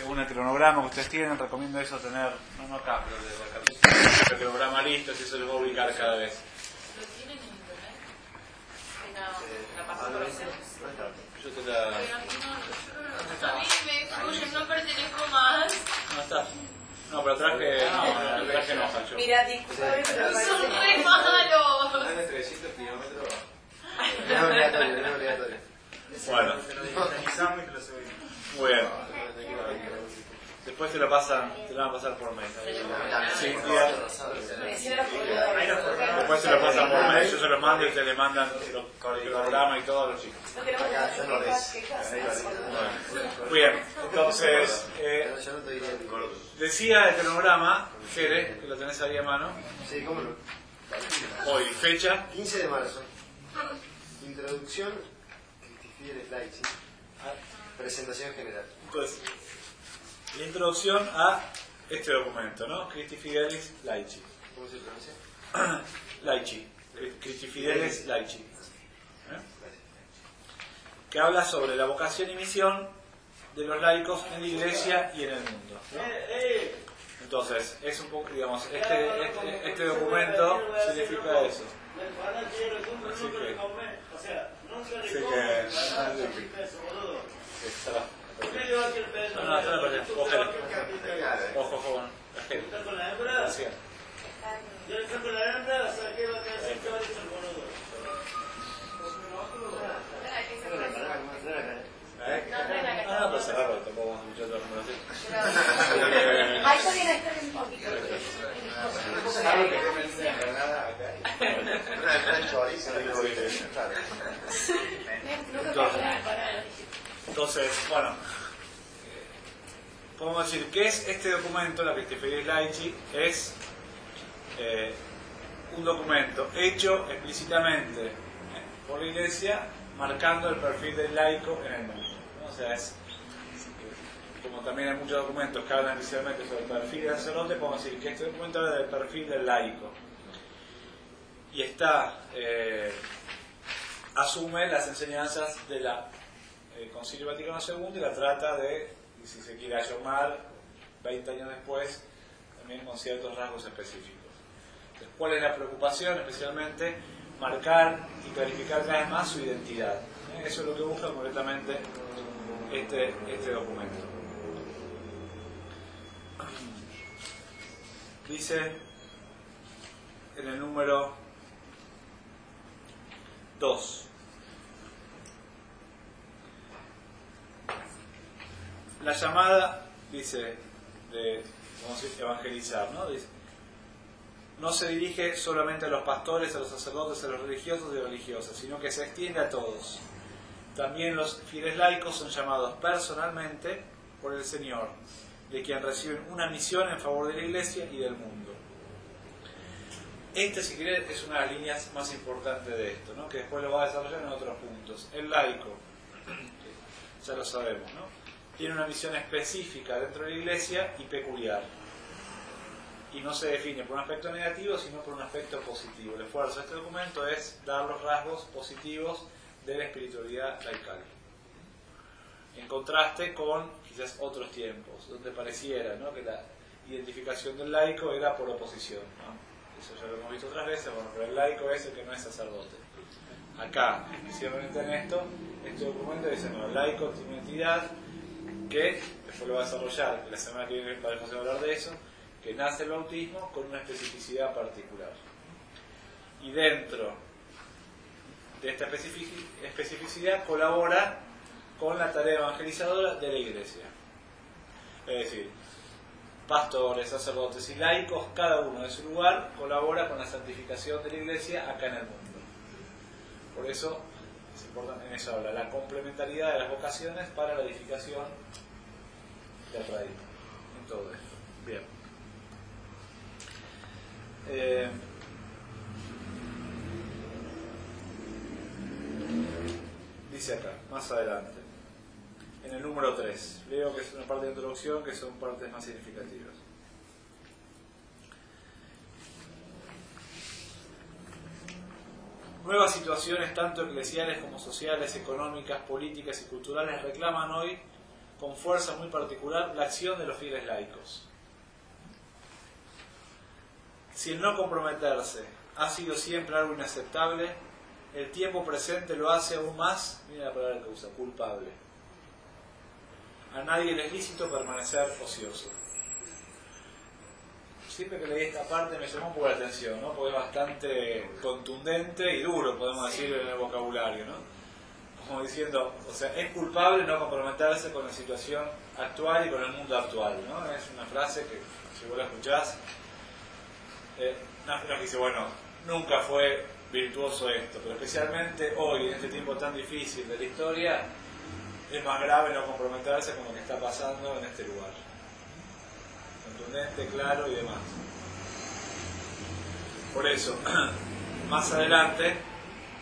según el cronograma que ustedes tienen, recomiendo eso tener, no, no acá, pero de la el cronograma listo, si eso les va a ubicar cada vez. ¿Lo tienen en internet? En la, la pasada por los Yo te la... A mí me excluyen, no pertenezco más. No está. No, pero traje, no, traje no, yo. Mira, pero me Son re malos. Más de 300 kilómetros. No es obligatorio, no es obligatorio. Bueno, Te lo digitalizamos y te lo subimos. muy bien. Después te lo pasan, te lo van a pasar por mail. Sí, Después se lo pasan por mail, yo se los mando y te le mandan los- programa y todo a los chicos. Bien, entonces, eh, te decía el cronograma, Jere, que lo tenés ahí a mano, Sí, cómo no. hoy, fecha, 15 de marzo. Introducción. Cristifier Flight. Presentación general. Entonces, la introducción a este documento, ¿no? Cristi Fidelis Laici. ¿Cómo se pronuncia? Laici. Cristi Fidelis Laici. ¿Eh? Que habla sobre la vocación y misión de los laicos en la iglesia y en el mundo. ¿no? Entonces, es un poco, digamos, este, este, este documento significa eso. Así que, así que, está- no, no, está la pared. Cógelo. Ojo, ojo, con la gente. Gracias. ¿Eh? Ah, no, pues cerrarlo, tampoco vamos a escuchar toda la conversación. Ahí está bien, ahí está bien un poquito. Algo que te metes en Granada acá. Una gran chorizo, digo, que- claro. Entonces, entonces, bueno, podemos decir que es este documento, la Cristiferis Laici, es eh, un documento hecho explícitamente eh, por la Iglesia, marcando el perfil del laico en el mundo. ¿no? Como también hay muchos documentos que hablan precisamente sobre el perfil del sacerdote, podemos decir que este documento habla del perfil del laico. Y está eh, asume las enseñanzas de la eh, Concilio Vaticano II y la trata de, y si se quiere ayornar 20 años después, también con ciertos rasgos específicos. Entonces, ¿Cuál es la preocupación? Especialmente marcar y clarificar cada vez más su identidad. ¿eh? Eso es lo que busca concretamente este, este documento. Dice en el número 2. La llamada, dice, de evangelizar, ¿no? Dice, no se dirige solamente a los pastores, a los sacerdotes, a los religiosos y religiosas, sino que se extiende a todos. También los fieles laicos son llamados personalmente por el Señor, de quien reciben una misión en favor de la Iglesia y del mundo. Esta, si querés, es una de las líneas más importantes de esto, ¿no? que después lo va a desarrollar en otros puntos. El laico, ya lo sabemos, ¿no? Tiene una misión específica dentro de la iglesia y peculiar. Y no se define por un aspecto negativo, sino por un aspecto positivo. El esfuerzo de este documento es dar los rasgos positivos de la espiritualidad laical. En contraste con quizás otros tiempos, donde pareciera ¿no? que la identificación del laico era por oposición. ¿no? Eso ya lo hemos visto otras veces, bueno, pero el laico es el que no es sacerdote. Acá, especialmente en esto, este documento dice, no, el laico tiene entidad que, después lo va a desarrollar, la semana que viene Padre José va a hablar de eso, que nace el bautismo con una especificidad particular. Y dentro de esta especifici- especificidad colabora con la tarea evangelizadora de la iglesia. Es decir, pastores, sacerdotes y laicos, cada uno de su lugar, colabora con la santificación de la iglesia acá en el mundo. Por eso, es importante, en eso habla, la complementariedad de las vocaciones para la edificación del reino. En todo esto. Bien. Eh, dice acá, más adelante, en el número 3, leo que es una parte de introducción que son partes más significativas. Nuevas situaciones, tanto eclesiales como sociales, económicas, políticas y culturales, reclaman hoy con fuerza muy particular la acción de los fieles laicos. Si el no comprometerse ha sido siempre algo inaceptable, el tiempo presente lo hace aún más, mira la palabra que usa, culpable. A nadie le es lícito permanecer ocioso. Siempre que leí esta parte me llamó un poco la atención, ¿no? porque es bastante contundente y duro, podemos decir, en el vocabulario. ¿no? Como diciendo, o sea, es culpable no comprometerse con la situación actual y con el mundo actual. ¿no? Es una frase que, si vos la escuchás, eh, no, que dice, bueno, nunca fue virtuoso esto, pero especialmente hoy, en este tiempo tan difícil de la historia, es más grave no comprometerse con lo que está pasando en este lugar. Claro y demás. Por eso, más adelante,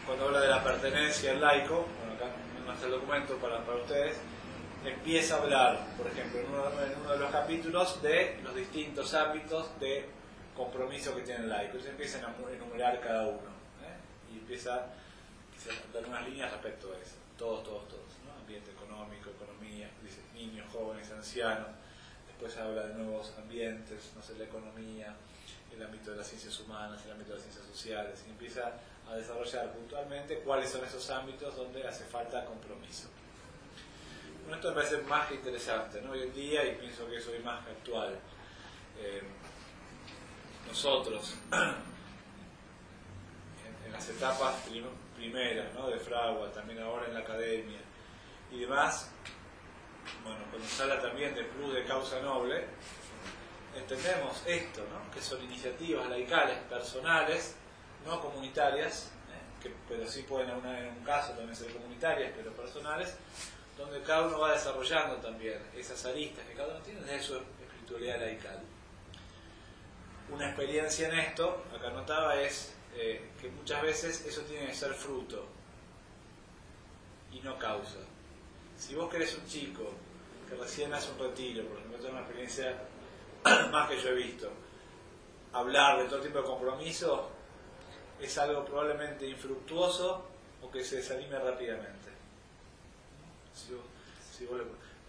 cuando habla de la pertenencia al laico, bueno, acá no muestra el documento para, para ustedes, empieza a hablar, por ejemplo, en uno, uno de los capítulos, de los distintos ámbitos de compromiso que tiene el laico. Entonces empiezan a enumerar cada uno. ¿eh? Y empieza a dar unas líneas respecto a eso. Todos, todos, todos. ¿no? Ambiente económico, economía, niños, jóvenes, ancianos. Después habla de nuevos ambientes, no sé, la economía, el ámbito de las ciencias humanas, el ámbito de las ciencias sociales. Y empieza a desarrollar puntualmente cuáles son esos ámbitos donde hace falta compromiso. Bueno, esto me parece más que interesante ¿no? hoy en día y pienso que eso es más que actual. Eh, nosotros, en, en, las etapas prim primeras ¿no? de Fragua, también ahora en la academia y demás, bueno, se habla también de plus de causa noble, entendemos esto, ¿no? que son iniciativas laicales, personales, no comunitarias, ¿eh? pero sí pueden en un caso también ser comunitarias, pero personales, donde cada uno va desarrollando también esas aristas que cada uno tiene desde su espiritualidad laical una experiencia en esto, acá notaba, es eh, que muchas veces eso tiene que ser fruto y no causa. Si vos querés un chico que recién hace un retiro, por ejemplo, tengo una experiencia más que yo he visto, hablar de todo tipo de compromiso es algo probablemente infructuoso o que se desanime rápidamente.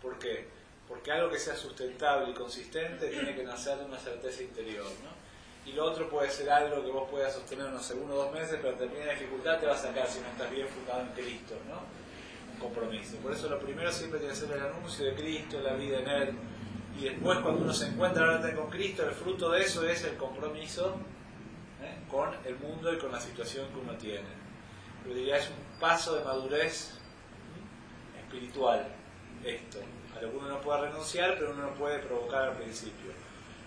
¿Por qué? porque algo que sea sustentable y consistente tiene que nacer de una certeza interior, ¿no? Y lo otro puede ser algo que vos puedas sostener unos uno o dos meses, pero termina la dificultad te va a sacar si no estás bien fundado en Cristo, ¿no? Compromiso. Por eso lo primero siempre tiene que ser el anuncio de Cristo, la vida en Él. Y después cuando uno se encuentra realmente con Cristo, el fruto de eso es el compromiso ¿eh? con el mundo y con la situación que uno tiene. Yo diría, es un paso de madurez espiritual esto a lo que uno no puede renunciar, pero uno no puede provocar al principio.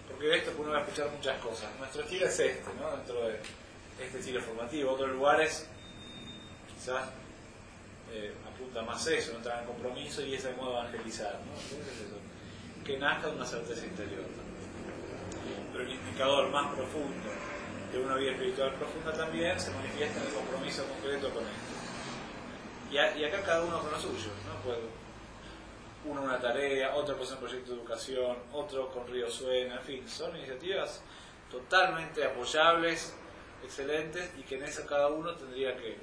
Porque de esto uno va a escuchar muchas cosas. Nuestro estilo es este, ¿no? De este estilo formativo. Otros lugares quizás eh, apunta más eso, no traen compromiso y ese modo de evangelizar, ¿no? Eso, que nazca una certeza interior Pero el indicador más profundo de una vida espiritual profunda también se manifiesta en el compromiso concreto con esto. Y, acá cada uno con lo suyo, ¿no? Puedo, uno una tarea, otro pues un proyecto de educación, otro con Río Suena, en fin, son iniciativas totalmente apoyables, excelentes y que en eso cada uno tendría que,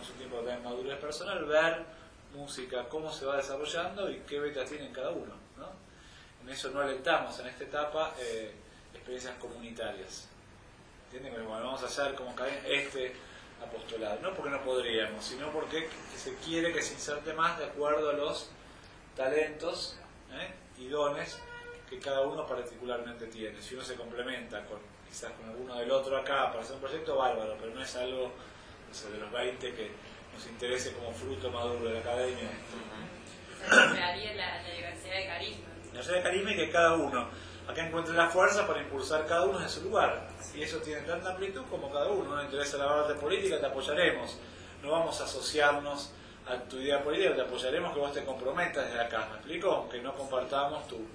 como su tiempo de madurez personal, ver música, cómo se va desarrollando y qué betas tiene cada uno. ¿no? En eso no alentamos en esta etapa eh, experiencias comunitarias. ¿Entienden? Bueno, vamos a hacer como este apostolado, no porque no podríamos, sino porque se quiere que se inserte más de acuerdo a los talentos ¿eh? y dones que cada uno particularmente tiene. Si uno se complementa con quizás con alguno del otro acá para hacer un proyecto bárbaro, pero no es algo de los 20 que nos interese como fruto maduro de la academia. Se haría la, la diversidad de carisma. La diversidad de carisma y que cada uno acá encuentre la fuerza para impulsar cada uno en su lugar. Y eso tiene tanta amplitud como cada uno. No nos interesa la parte política, te apoyaremos. No vamos a asociarnos a tu idea política, te apoyaremos que vos te comprometas desde acá, ¿me explico? Aunque no compartamos tu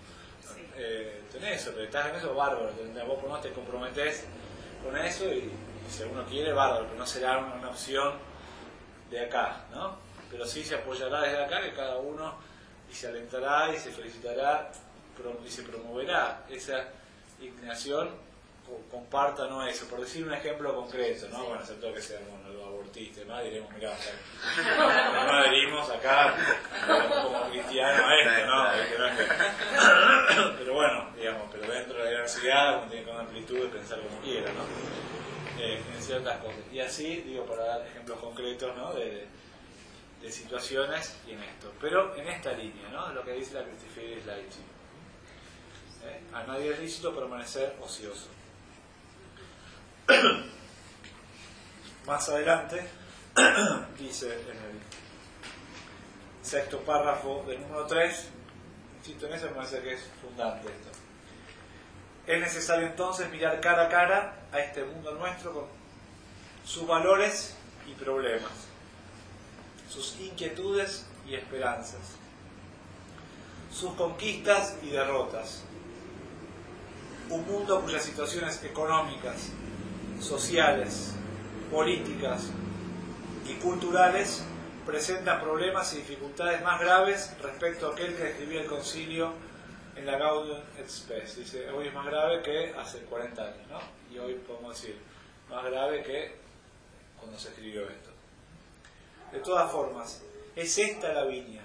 eh, tenés eso, pero estás en eso, bárbaro, vos por no te comprometés con eso y, si uno quiere, bárbaro, pero no será una, una, opción de acá, ¿no? Pero sí se apoyará desde acá que cada uno y se alentará y se felicitará y se promoverá esa inclinación comparta no eso, por decir un ejemplo concreto, ¿no? Sí. Bueno, acepto que sea bueno, lo aborto. pentecostista, más diremos, mirá, no adherimos acá como cristiano a esto, ¿no? Que no es que- Pero bueno, digamos, pero dentro de la diversidad uno tiene con amplitud de pensar como quiera, ¿no? Eh, en ciertas cosas. Y así, digo, para dar ejemplos concretos, ¿no? De, de situaciones y en esto. Pero en esta línea, ¿no? Lo que dice la Christified Laity. ¿Eh? A nadie es lícito permanecer ocioso. Más adelante, dice en el sexto párrafo del número 3, insisto en eso, me parece que es fundante esto. Es necesario entonces mirar cara a cara a este mundo nuestro con sus valores y problemas, sus inquietudes y esperanzas, sus conquistas y derrotas. Un mundo cuyas situaciones económicas, sociales, políticas y culturales presentan problemas y dificultades más graves respecto a aquel que escribió el concilio en la Gaudium et. Dice, hoy es más grave que hace 40 años, ¿no? Y hoy podemos decir, más grave que cuando se escribió esto. De todas formas, es esta la viña.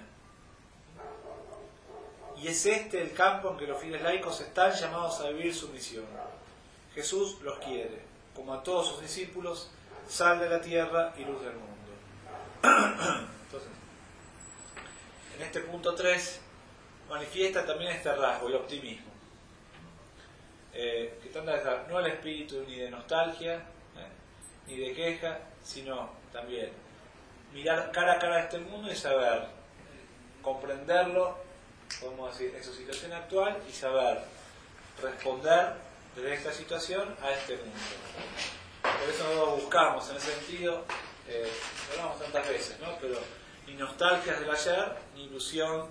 Y es este el campo en que los fieles laicos están llamados a vivir su misión. Jesús los quiere, como a todos sus discípulos, sal de la tierra y luz del mundo. Entonces, en este punto 3 manifiesta también este rasgo, el optimismo. Eh, que trata de no el espíritu ni de nostalgia, eh, ni de queja, sino también mirar cara a cara este mundo y saber comprenderlo, podemos decir, en su situación actual y saber responder desde esta situación a este mundo. Por eso no lo buscamos en ese sentido, eh, hablamos tantas veces, ¿no? pero ni nostalgias del ayer, ni ilusión,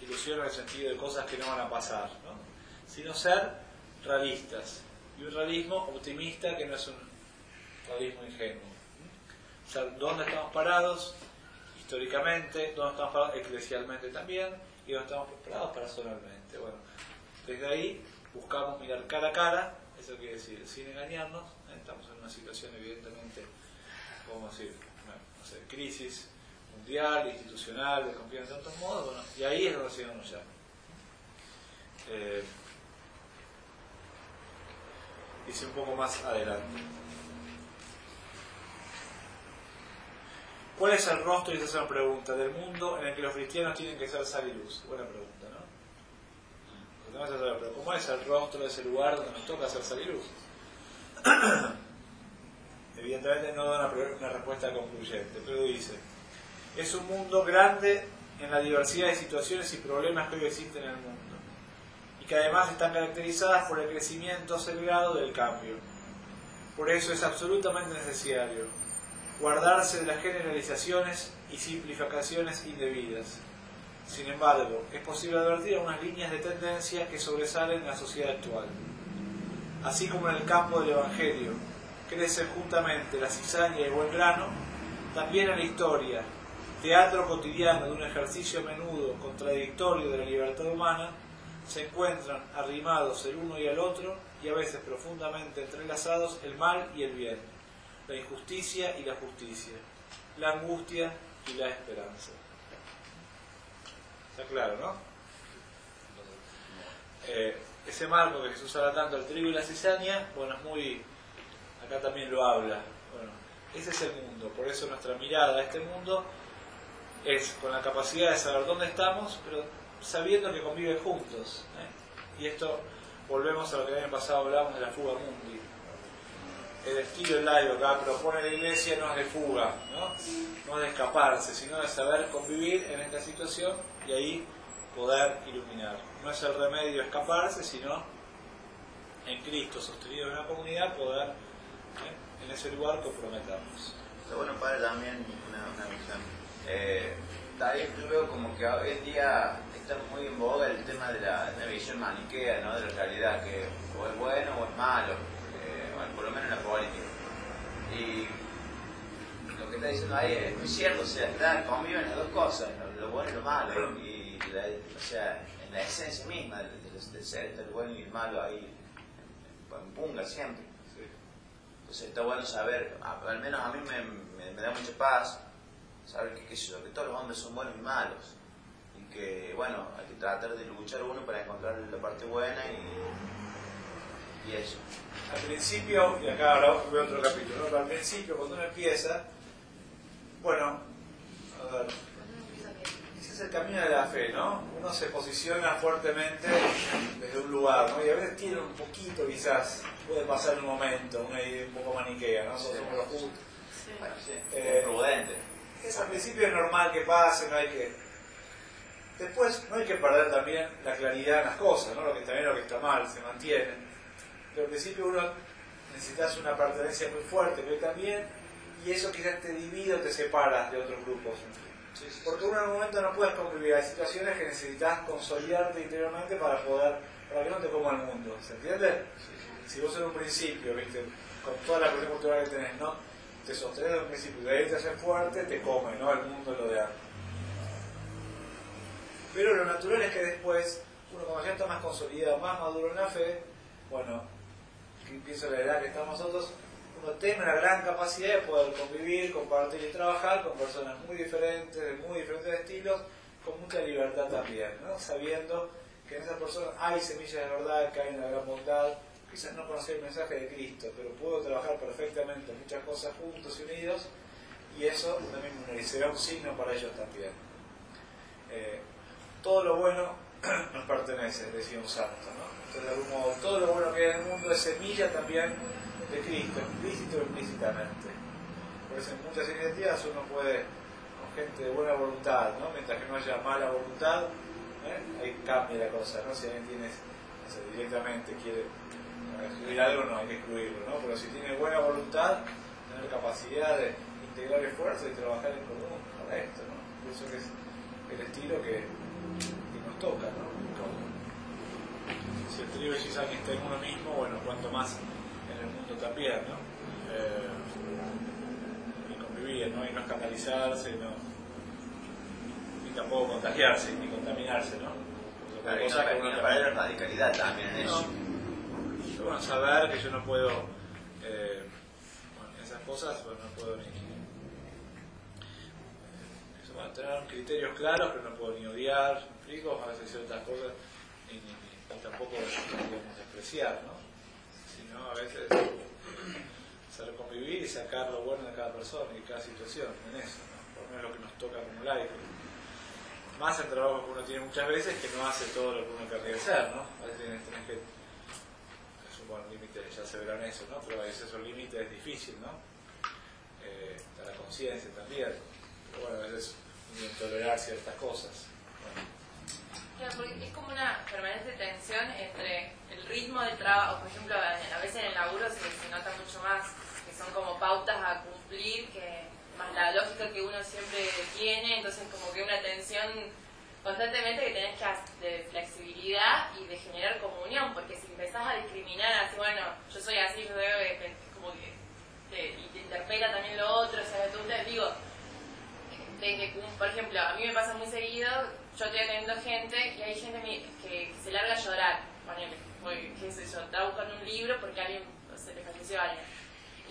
ilusión en el sentido de cosas que no van a pasar, ¿no? sino ser realistas. Y un realismo optimista que no es un realismo ingenuo. O sea, dónde estamos parados históricamente, dónde estamos parados eclesialmente también, y dónde estamos parados personalmente. Bueno, desde ahí buscamos mirar cara a cara, eso quiere decir, sin engañarnos, ¿eh? estamos en una situación evidentemente, podemos decir, no crisis mundial, institucional, de confianza de otros modos, bueno, y ahí es donde Señor nos llama. Eh, dice un poco más adelante. ¿Cuál es el rostro, y esa es una pregunta, del mundo en el que los cristianos tienen que ser sal y luz? Buena pregunta, ¿no? Pero ¿cómo es el rostro de ese lugar donde nos toca ser sal y luz? Evidentemente no da una, una respuesta concluyente, pero dice, es un mundo grande en la diversidad de situaciones y problemas que hoy existen en el mundo, que además están caracterizadas por el crecimiento acelerado del cambio. Por eso es absolutamente necesario guardarse de las generalizaciones y simplificaciones indebidas. Sin embargo, es posible advertir unas líneas de tendencia que sobresalen en la sociedad actual. Así como en el campo del Evangelio crecen juntamente la cizaña y el buen grano, también en la historia, teatro cotidiano de un ejercicio a menudo contradictorio de la libertad humana, se encuentran arrimados el uno y el otro y a veces profundamente entrelazados el mal y el bien, la injusticia y la justicia, la angustia y la esperanza. Está claro, ¿no? Eh, ese marco que Jesús habla tanto, el trigo y la cizaña, bueno, es muy. Acá también lo habla. Bueno, ese es el mundo, por eso nuestra mirada a este mundo es con la capacidad de saber dónde estamos, pero sabiendo que conviven juntos. ¿eh? Y esto, volvemos a lo que el año pasado hablábamos de la fuga mundi. El estilo laico que propone la iglesia no es de fuga, ¿no? no es de escaparse, sino de saber convivir en esta situación y ahí poder iluminar. No es el remedio escaparse, sino en Cristo, sostenido en una comunidad, poder ¿eh? en ese lugar comprometernos. Bueno para también una, visión. Eh, también yo veo como que hoy en día está muy en boga el tema de la, de la visión maniquea, ¿no? de la realidad, que o es bueno o es malo, eh, bueno, por lo menos en la política. Y lo que está diciendo ahí es muy cierto, o sea, está, conviven las dos cosas, lo, lo bueno y lo malo, y la, o sea, en la esencia misma del, ser, está el bueno y el malo ahí, en punga siempre. Entonces está bueno saber, al menos a mí me, me- me da mucha paz, saber que, qué sé yo, que todos los hombres son buenos y malos. Y que, bueno, hay que tratar de luchar uno para encontrar la parte buena y, y eso. Al principio, y acá ahora veo otro capítulo, ¿no? pero al principio cuando uno empieza, bueno, a ver, ese es el camino de la fe, ¿no? Uno se posiciona fuertemente desde un lugar, ¿no? Y a veces tiene un poquito, quizás, puede pasar un momento, una idea un poco maniquea, ¿no? Nosotros somos los justos. Bueno, sí, Eh, prudente. Es al principio es normal que pase, no hay que. Después no hay que perder también la claridad en las cosas, ¿no? Lo que está bien, lo que está mal, se mantiene. Pero al principio uno necesitas una pertenencia muy fuerte, pero también, y eso quizás te divide o te separa de otros grupos. Porque uno en un momento no puedes convivir, hay situaciones que necesitas consolidarte interiormente para poder, para que no te coma el mundo, ¿se entiende? Si vos en un principio, viste, con toda la cuestión cultural que tenés, ¿no? Te sostenés en un principio y de ahí te haces fuerte, te come, ¿no? El mundo lo de antes. Pero lo natural es que después, uno como ya está más consolidado, más maduro en la fe, bueno, que empieza la edad que estamos nosotros, uno tiene una gran capacidad de poder convivir, compartir y trabajar con personas muy diferentes, de muy diferentes estilos, con mucha libertad también, ¿no? sabiendo que en esas personas hay semillas de verdad, que hay una gran bondad, quizás no conocer el mensaje de Cristo, pero puedo trabajar perfectamente muchas cosas juntos y unidos, y eso también será un signo para ellos también. Eh, todo lo bueno nos pertenece, decía un santo, ¿no? Entonces, de algún modo, todo lo bueno que hay en el mundo es semilla también de Cristo, explícito o implícitamente. Por eso en muchas iniciativas uno puede, con gente de buena voluntad, ¿no? mientras que no haya mala voluntad, ¿eh? ahí cambia la cosa, ¿no? Si alguien tiene, no sé, directamente quiere excluir algo, no hay que excluirlo, ¿no? Pero si tiene buena voluntad, tener capacidad de integrar esfuerzos y trabajar en común para esto, ¿no? Eso que es el estilo que, que nos toca, ¿no? Si el trío de Gisaki está en uno mismo, bueno, cuanto más en el mundo también, ¿no? Eh, y convivir, ¿no? Y no escandalizarse, no, ni tampoco contagiarse, ni contaminarse, ¿no? Porque y y perder la radicalidad también en eso. Yo, bueno, saber que yo no puedo, eh, bueno, esas cosas, pues no puedo ni. eso, bueno, tener criterios claros, pero no puedo ni odiar, ¿me explico, a veces ciertas cosas, ni, ni, ni- tampoco digamos, despreciar, ¿no? Sino a veces saber convivir y sacar lo bueno de cada persona y cada situación, en eso, ¿no? Por lo menos lo que nos toca como laicos. Más el trabajo que uno tiene muchas veces que no hace todo lo que uno querría hacer, ¿no? A veces tenés que es un buen límite, ya se verán eso, ¿no? Pero a veces esos límites es difícil, ¿no? Eh, está la conciencia también. Pero bueno, a veces tolerar ciertas cosas. Bueno, Claro, porque es como una permanente tensión entre el ritmo del trabajo, por ejemplo, a veces en el laburo se, se nota mucho más, que son como pautas a cumplir, que más la lógica que uno siempre tiene, entonces como que una tensión constantemente que tenés que hacer de flexibilidad y de generar comunión, porque si empezás a discriminar así, bueno, yo soy así, yo como que te, y te interpela también lo otro, o sea, tú te digo, por ejemplo, a mí me pasa muy seguido, yo estoy atendiendo gente y hay gente que, se larga a llorar, ponele, porque, qué sé yo, está buscando un libro porque alguien, se le falleció a alguien.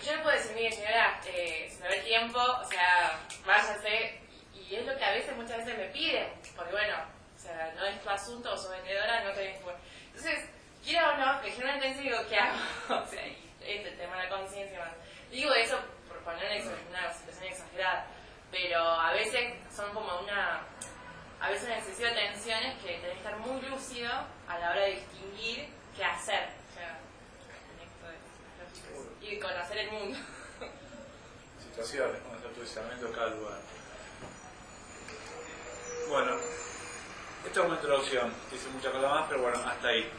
Y yo no puedo decir, mire señora, eh, se me ve tiempo, o sea, váyase, y, y es lo que a veces, muchas veces me piden, porque bueno, o sea, no es tu asunto, sos vendedora, no tenés que... Entonces, quiera o no, me genera una tensión y digo, ¿qué hago? o sea, y este tema de la conciencia más. Digo eso por poner una, situación exagerada, pero a veces son como una a veces una excesiva tensiones que tenés que estar muy lúcido a la hora de distinguir qué hacer. O sea, y conocer el mundo. situaciones, ¿no? Hacer posicionamiento de cada lugar. Bueno, esto es una introducción, dice muchas cosas más, pero bueno, hasta ahí.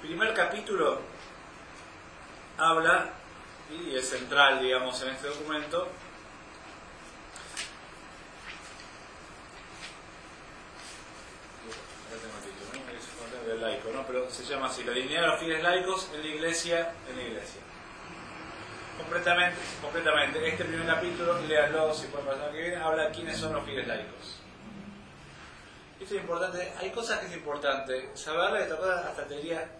Primer capítulo habla, y es central, digamos, en este documento, del laico, ¿no? Pero se llama así, la dignidad de los fieles laicos en la iglesia, en la iglesia. Completamente, completamente. Este primer capítulo, léanlo si pueden pasar que viene, habla de quiénes son los fieles laicos. Es importante, hay cosas que es importante saberla y cosa hasta te diría,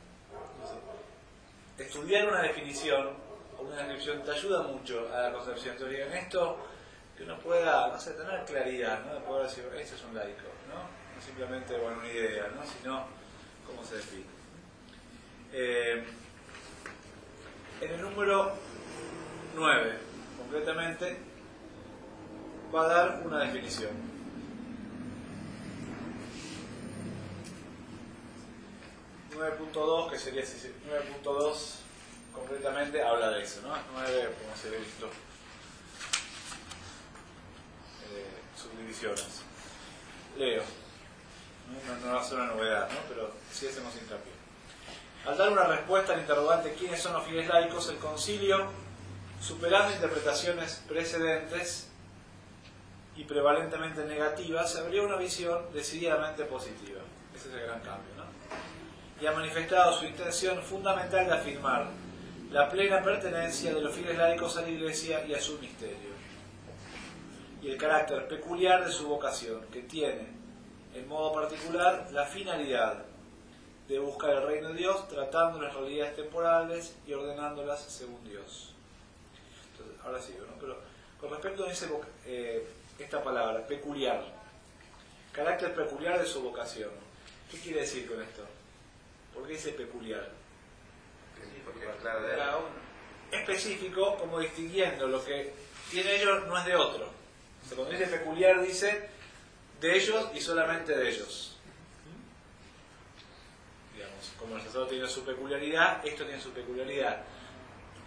estudiar una definición o una descripción te ayuda mucho a la concepción teórica en esto, que uno pueda, no sé, tener claridad, ¿no? De poder decir, este es un laico, ¿no? No simplemente, bueno, una idea, ¿no? Sino, cómo se define. Eh, en el número 9, concretamente, va a dar una definición. 9.2, que sería 9.2 concretamente, habla de eso, ¿no? 9, como se ve visto, eh, subdivisiones. Leo. No, no va a ser una novedad, ¿no? Pero sí hacemos hincapié. Al dar una respuesta al interrogante ¿quiénes son los fieles laicos? El concilio, superando interpretaciones precedentes y prevalentemente negativas, se abrió una visión decididamente positiva. Ese es el gran cambio. Y ha manifestado su intención fundamental de afirmar la plena pertenencia de los fieles laicos a la Iglesia y a su misterio, y el carácter peculiar de su vocación, que tiene, en modo particular, la finalidad de buscar el reino de Dios tratando las realidades temporales y ordenándolas según Dios. Entonces, ahora sí, ¿no? Pero con respecto a eh, esta palabra, peculiar, carácter peculiar de su vocación, ¿qué quiere decir con esto? ¿Por qué dice peculiar? Porque va claro de Cada uno. Específico, como distinguiendo lo que tiene ellos no es de otro. O sea, cuando dice peculiar dice de ellos y solamente de ellos. Digamos, como el sacerdote tiene su peculiaridad, esto tiene su peculiaridad.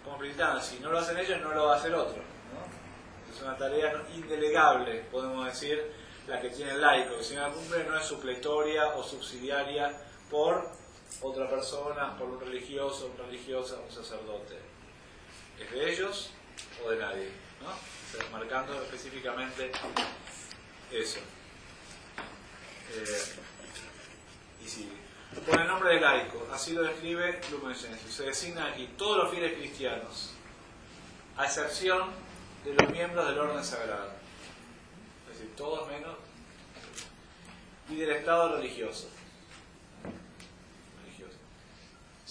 Como principal, si no lo hacen ellos, no lo va a hacer otro. ¿no? Es una tarea indelegable, podemos decir, la que tiene el laico, que si no la cumple no es supletoria o subsidiaria por otra persona, por un religioso, una religiosa, un sacerdote. ¿Es de ellos o de nadie? ¿no? O sea, marcando específicamente eso. Eh, y sigue. Por el nombre de laico, así lo describe Lumen Gentium. Se designa aquí todos los fieles cristianos, a excepción de los miembros del orden sagrado. Es decir, todos menos. Y del estado. Religioso.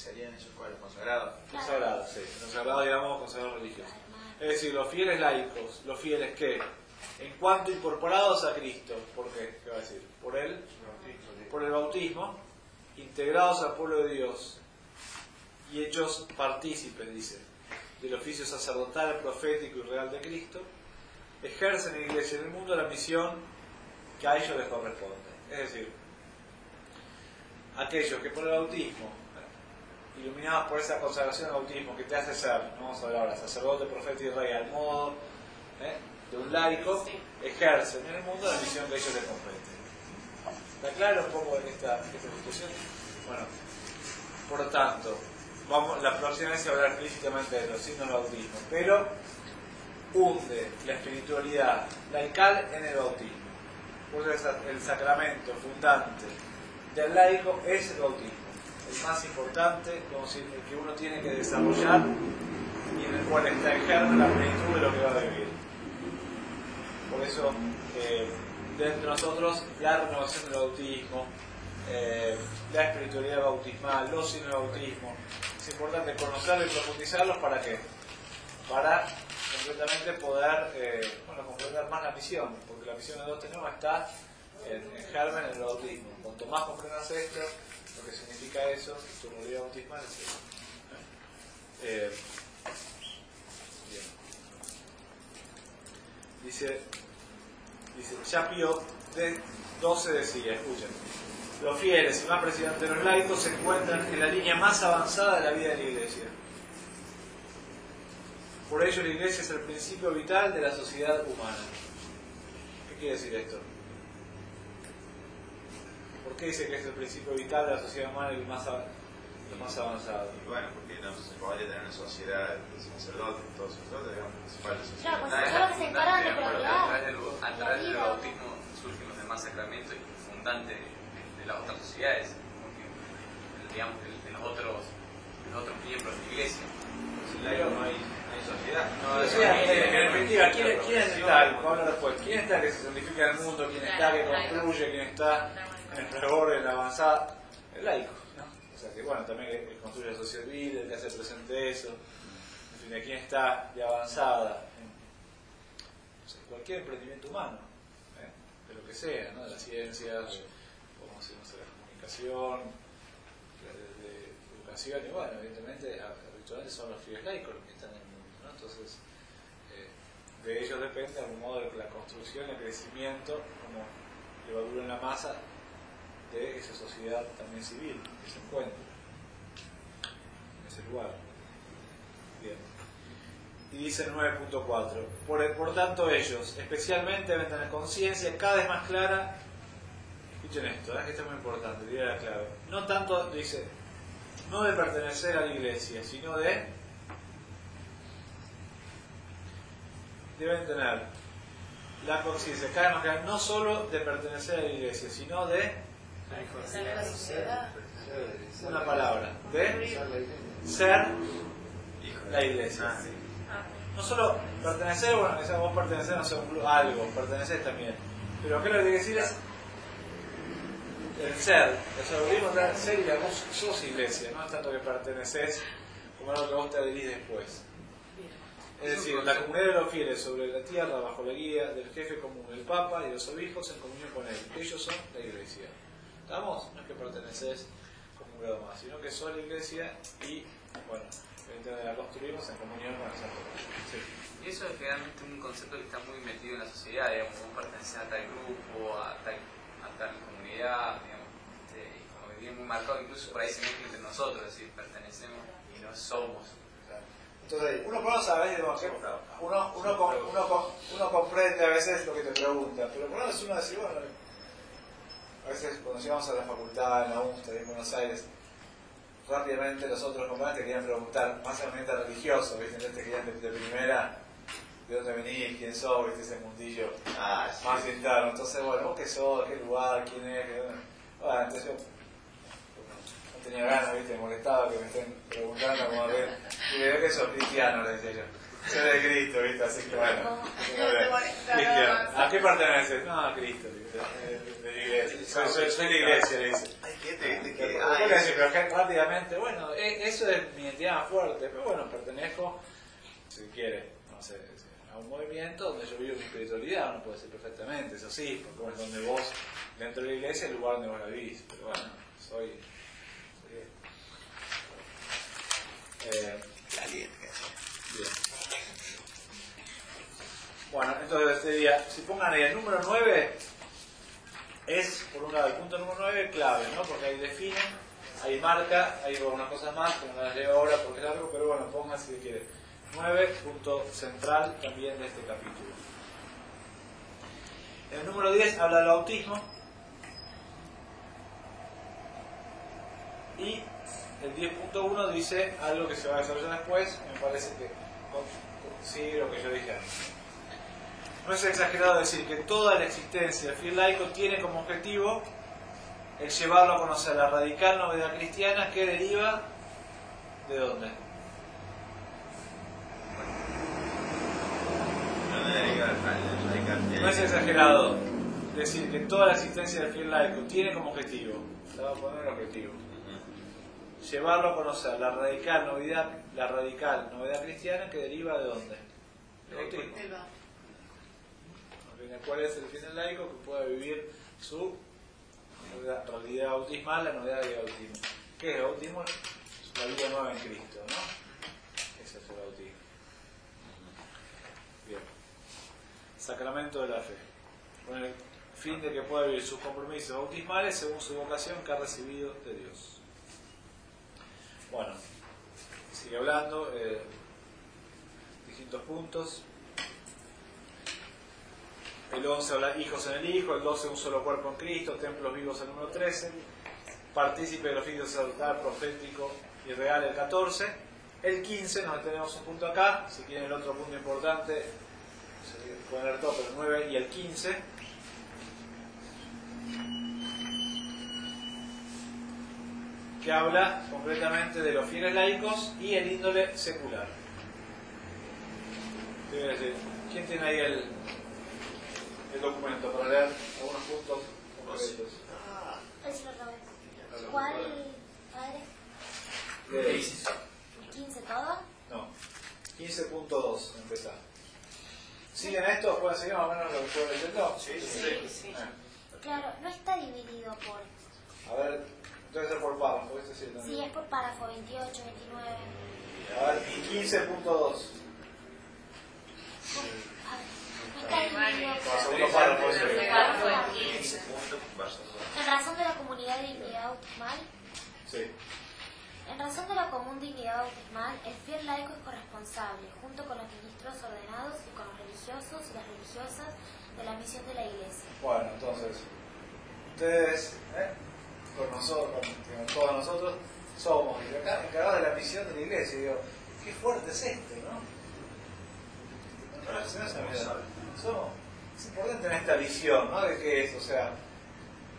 Serían esos cuadros consagrados. Consagrado, sí. Consagrado, digamos, consagrado religioso. Es decir, los fieles laicos, los fieles que, en cuanto incorporados a Cristo, ¿por qué? ¿Qué va a decir? Por él, por el bautismo, integrados al pueblo de Dios y hechos partícipes, dice, del oficio sacerdotal, profético y real de Cristo, ejercen en la iglesia y en el mundo la misión que a ellos les corresponde. Es decir, aquellos que por el bautismo, iluminados por esa consagración del bautismo que te hace ser, no vamos a hablar ahora, sacerdote, profeta y rey, al modo ¿eh? de un laico, ejercen en el mundo la misión que ellos les compete. ¿Está claro un poco en esta, esta discusión? Bueno, por lo tanto, vamos, la próxima vez se hablará explícitamente de los signos del bautismo, pero hunde la espiritualidad laical en el bautismo. Porque el sacramento fundante del laico es el bautismo, el más importante, como si- el que uno tiene que desarrollar y en el cual está en germen la plenitud de lo que va a vivir. Por eso, eh, dentro de nosotros, la renovación del bautismo, eh, la espiritualidad bautismal, los signos bautismo, es importante conocerlos y profundizarlos para qué? Para concretamente poder eh, bueno, comprender más la misión, porque la misión de Dios tenemos está en, en germen en el bautismo. Cuanto más comprendas esto, lo que significa eso, tu realidad bautismal es eso. Eh, bien. Dice, dice, ya Pío de 12 decía, escuchen, los fieles más de los laicos se encuentran en la línea más avanzada de la vida de la iglesia. Por ello la iglesia es el principio vital de la sociedad humana. ¿Qué quiere decir esto? ¿Por qué dice que es el principio vital de la sociedad humana y el más, lo más avanzado? Y bueno, porque no se podría tener una sociedad de sacerdotes, todos sacerdotes, digamos, falta Claro, pues se encargan de A través del, a la través del vida. bautismo surgen los demás sacramentos y fundante de, las otras sociedades, digamos, de, de los otros de los otros miembros de la iglesia. Sin laico no hay, no hay sociedad. No, en definitiva, ¿quién, quién está? Después. ¿Quién está que se santifica el mundo? ¿Quién está que construye? ¿Quién está en el fragor, en la avanzada? El laico, ¿no? O sea que bueno, también el construye la sociedad civil, el que hace presente eso. En fin, de quién está de avanzada cualquier emprendimiento humano, ¿eh? de lo que sea, ¿no? de las ciencias, si, no la comunicación, de, de educación, y bueno, evidentemente, habitualmente son los fieles laicos los que están en el mundo, ¿no? entonces eh, de ellos depende de algún modo la construcción, el crecimiento, como levadura en la masa de esa sociedad también civil que se encuentra en ese lugar. Bien. Y dice 9.4, por, por tanto ellos especialmente deben tener conciencia cada vez más clara, escuchen esto, ¿eh? esto es muy importante, diría la clave, no tanto, dice, no de pertenecer a la iglesia, sino de, deben tener la conciencia cada vez más clara, no solo de pertenecer a la iglesia, sino de. Una palabra, de ser la iglesia. No solo pertenecer, bueno, que vos pertenecer no sé, algo, pertenecer también. Pero acá lo que que decir es el ser. O sea, volvimos a ser y la vos sos iglesia, no es tanto que perteneces como algo que vos te adherís después. Es decir, la comunidad de los fieles sobre la tierra bajo la guía del jefe común, el Papa y los obispos en comunión con él. Ellos son la iglesia. ¿Estamos? No es que perteneces como un grado más, sino que sos la iglesia y, bueno, evidentemente la construimos en comunión con el. Sí. Y eso es generalmente un concepto que está muy metido en la sociedad, digamos, vos perteneces a tal grupo, a tal, a tal comunidad, digamos, este, y como que viene muy marcado, incluso por ahí se mezcla entre nosotros, es decir, pertenecemos y no somos. Entonces, uno veces, como que uno, uno, uno, uno comprende a veces lo que te preguntan, pero por lo menos uno dice, bueno, a veces cuando llegamos a la facultad en la UNST en Buenos Aires, rápidamente los otros compañeros te querían preguntar, más ambiente religioso, ¿viste? Entonces te querían de, de primera, ¿de dónde venís? ¿Quién sos? ¿Viste? Ese mundillo Ah, sí. más interno. Entonces, bueno, ¿vos qué sos? ¿Qué lugar? ¿Quién es? ¿Qué- Bueno, entonces yo no tenía ganas, ¿viste? Me molestaba que me estén preguntando como a ver, y veo que sos cristiano, le decía yo. Soy de Cristo, ¿viste? Así que bueno. No, más. ¿A qué perteneces? No, a Cristo, ¿viste? De, iglesia. Soy, soy, soy de iglesia, le dice. Hay gente que. Pero rápidamente, bueno, eso es mi identidad fuerte, pero bueno, pertenezco, si quiere, no sé, a un movimiento donde yo vivo mi espiritualidad, uno puede decir perfectamente, eso sí, porque es donde vos, dentro de la iglesia, es el lugar donde vos la vivís, pero bueno, soy... soy eh. Bien. Bueno, entonces sería, si pongan ahí el número 9, es, por un lado, el punto número 9 clave, ¿no? Porque ahí define, ahí marca, ahí va unas cosas más, que no las leo ahora porque es largo, pero bueno, pongan si quiere. 9, punto central también de este capítulo. El número 10 habla del autismo. Y el 10.1 dice algo que se va a desarrollar después, me parece que sigue lo que yo dije antes. No es exagerado decir que toda la existencia del fiel laico tiene como objetivo el llevarlo a conocer la radical novedad cristiana que deriva de dónde? No es exagerado decir que toda la existencia del fiel laico tiene como objetivo, le voy a poner objetivo, llevarlo a conocer la radical novedad, la radical novedad cristiana que deriva de dónde? Del bautismo. El va. Bien, ¿Cuál es el fin del laico que pueda vivir su realidad bautismal, la novedad del bautismo? ¿Qué es el bautismo? La vida nueva en Cristo, ¿no? Ese es el bautismo. Bien. Sacramento de la fe. Con el fin de que pueda vivir sus compromisos bautismales según su vocación que ha recibido de Dios. Bueno, sigue hablando, eh, distintos puntos. El 11 habla hijos en el Hijo, el 12 un solo cuerpo en Cristo, templos vivos el número 13, partícipe de los oficio sacerdotal, profético y real el 14, el 15, nos tenemos un punto acá, si quieren el otro punto importante, se pueden leer todo, pero el 9 y el 15. que habla concretamente de los fieles laicos y el índole secular. ¿Quién tiene ahí el, el documento para leer algunos puntos concretos? Es otra vez. ¿Cuál, padre? De- ¿El 15 todo? no, 15.2, empezar. ¿Siguen esto? ¿Pueden seguir más o menos lo que estoy leyendo? Sí, Sí, sí. Ah, Claro, no está dividido por... A ver, entonces es por párrafo, este sí Sí, también. es por párrafo 28, 29. A ver, y 15.2. En razón de la comunidad de dignidad bautismal, Sí. en razón de la común dignidad bautismal, el fiel laico es corresponsable, junto con los ministros ordenados y con los religiosos y las religiosas de la misión de la Iglesia. Bueno, entonces, ustedes, ¿eh? con nosotros, con, todos nosotros, somos encargados de la misión de la iglesia. Y digo, qué fuerte es esto, no, no, no, somos, es importante tener esta visión, ¿no? De qué es, o sea,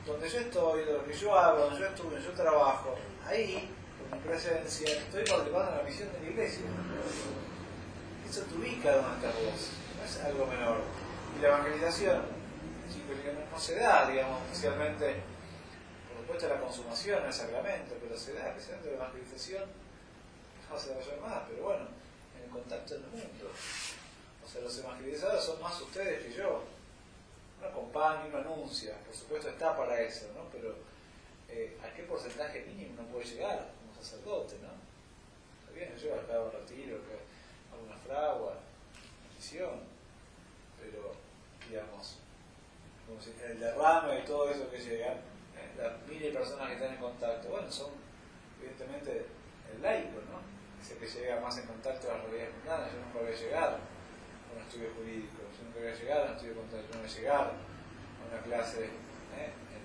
donde yo estoy, lo que yo hago, donde yo estudio, yo trabajo, ahí, con mi presencia, estoy participando en la misión de la iglesia. Eso te ubica donde estás vos, no es algo menor. Y la evangelización, no, se da, digamos, especialmente, por supuesto, la consumación, el sacramento, pero se da, especialmente la evangelización, no se desarrollar más, pero bueno, en el contacto en el mundo. Los evangelizadores son más ustedes que yo. Uno acompaña, uno anuncia, por supuesto está para eso, ¿no? Pero eh, ¿a qué porcentaje mínimo uno puede llegar como sacerdote, ¿no? Está bien, yo acá hago retiro, que hago una fragua, misión, pero, digamos, como si el derrame y todo eso que llega, ¿eh? las miles de personas que están en contacto, bueno, son evidentemente el laico, ¿no? Ese que llega más en contacto con las realidades mundanas, yo nunca voy a llegar a un estudio jurídico, yo nunca voy a llegar a un estudio contable, yo no a llegar a una clase ¿eh? en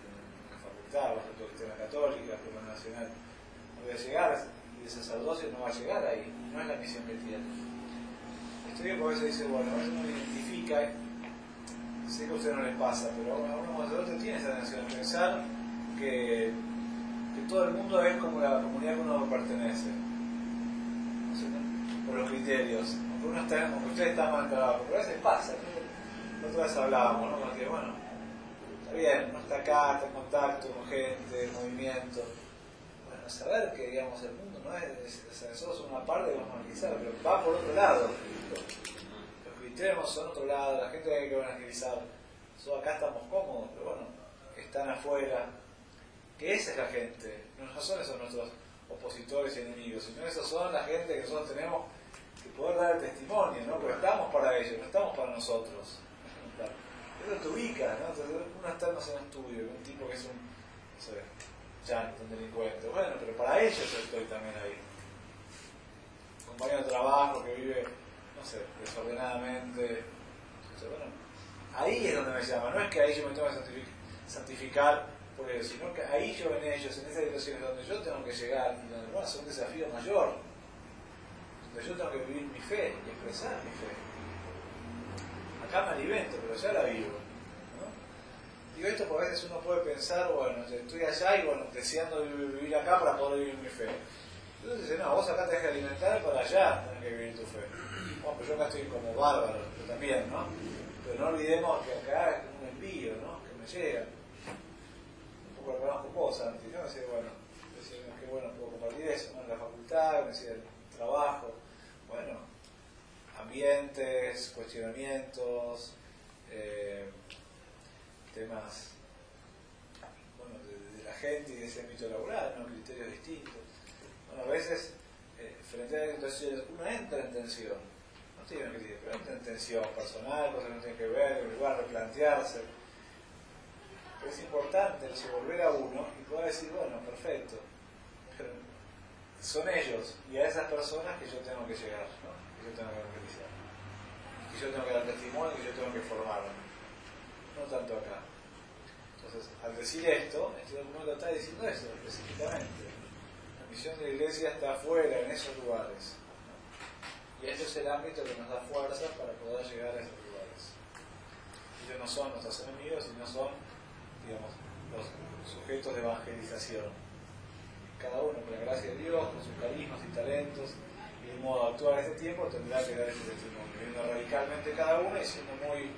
una facultad, bajo el sistema católica, por la nacional, no voy a llegar, y el sacerdocio no va a llegar ahí, no es la misión que tiene. Estudio por eso dice, bueno, a veces uno identifica, sé que a ustedes no les pasa, pero a uno como sacerdote tiene esa tendencia de pensar que, todo el mundo es como la comunidad que uno pertenece. Por los criterios. Aunque, uno está, aunque ustedes están mal trabajo, pero a veces pasa. ¿no? Otra hablábamos, ¿no? Como que, bueno, está bien, uno está acá, está en contacto con gente, en movimiento. Bueno, saber que, digamos, el mundo no es, es, es nosotros una parte vamos a analizar, pero va por otro lado. Los criterios son otro lado, la gente que hay que evangelizar. Nosotros acá estamos cómodos, pero bueno, están afuera. Que esa es la gente, no son esos nuestros opositores y enemigos, sino esos son la gente que nosotros tenemos que poder dar el testimonio, ¿no? Porque estamos para ellos, no estamos para nosotros. Eso te ubica, ¿no? Entonces, uno está en un estudio, un tipo que es un, no sé, ya, un delincuente. Bueno, pero para ellos yo estoy también ahí. Compañero de trabajo que vive, no sé, desordenadamente. Entonces, bueno, ahí es donde me llama. No es que ahí yo me tengo que santific- santificar por ellos, sino que ahí yo en ellos, en esas situaciones donde yo tengo que llegar y donde bueno, es un desafío mayor. Donde yo tengo que vivir mi fe y expresar mi fe. Acá me alimento, pero ya la vivo. ¿no? Digo esto porque a veces uno puede pensar, bueno, yo estoy allá y bueno, deseando vivir acá para poder vivir mi fe. Entonces dice, no, vos acá tenés que alimentar para allá tenés que vivir tu fe. Bueno, pues yo acá estoy como bárbaro, yo también, ¿no? Pero no olvidemos que acá es un envío, ¿no? Que me llega. Un poco lo conozco vos, Santi, ¿no? Decía, bueno, decía, qué bueno puedo compartir eso, ¿no? En la facultad, decía, el trabajo, bueno, ambientes, cuestionamientos, eh, temas bueno, de, de la gente y de ese ámbito laboral, ¿no? criterios distintos. Bueno, a veces, eh, frente a situaciones, uno entra en tensión, no una crítica, pero entra en tensión personal, cosas que no tienen que ver, que va a replantearse. Pero es importante el volver a uno y poder decir, bueno, perfecto, son ellos y a esas personas que yo tengo que llegar, que yo tengo que evangelizar, que yo tengo que dar testimonio, que yo tengo que formarme, no tanto acá. Entonces, al decir esto, este documento está diciendo eso específicamente. La misión de la iglesia está afuera, en esos lugares. Y ese es el ámbito que nos da fuerza para poder llegar a esos lugares. Ellos no son nuestros enemigos, sino son, digamos, los sujetos de evangelización. Cada uno, con la gracia de Dios, con sus carismas y talentos, y el modo de actuar en este tiempo, tendrá que dar ese testimonio, viendo radicalmente cada uno y siendo muy,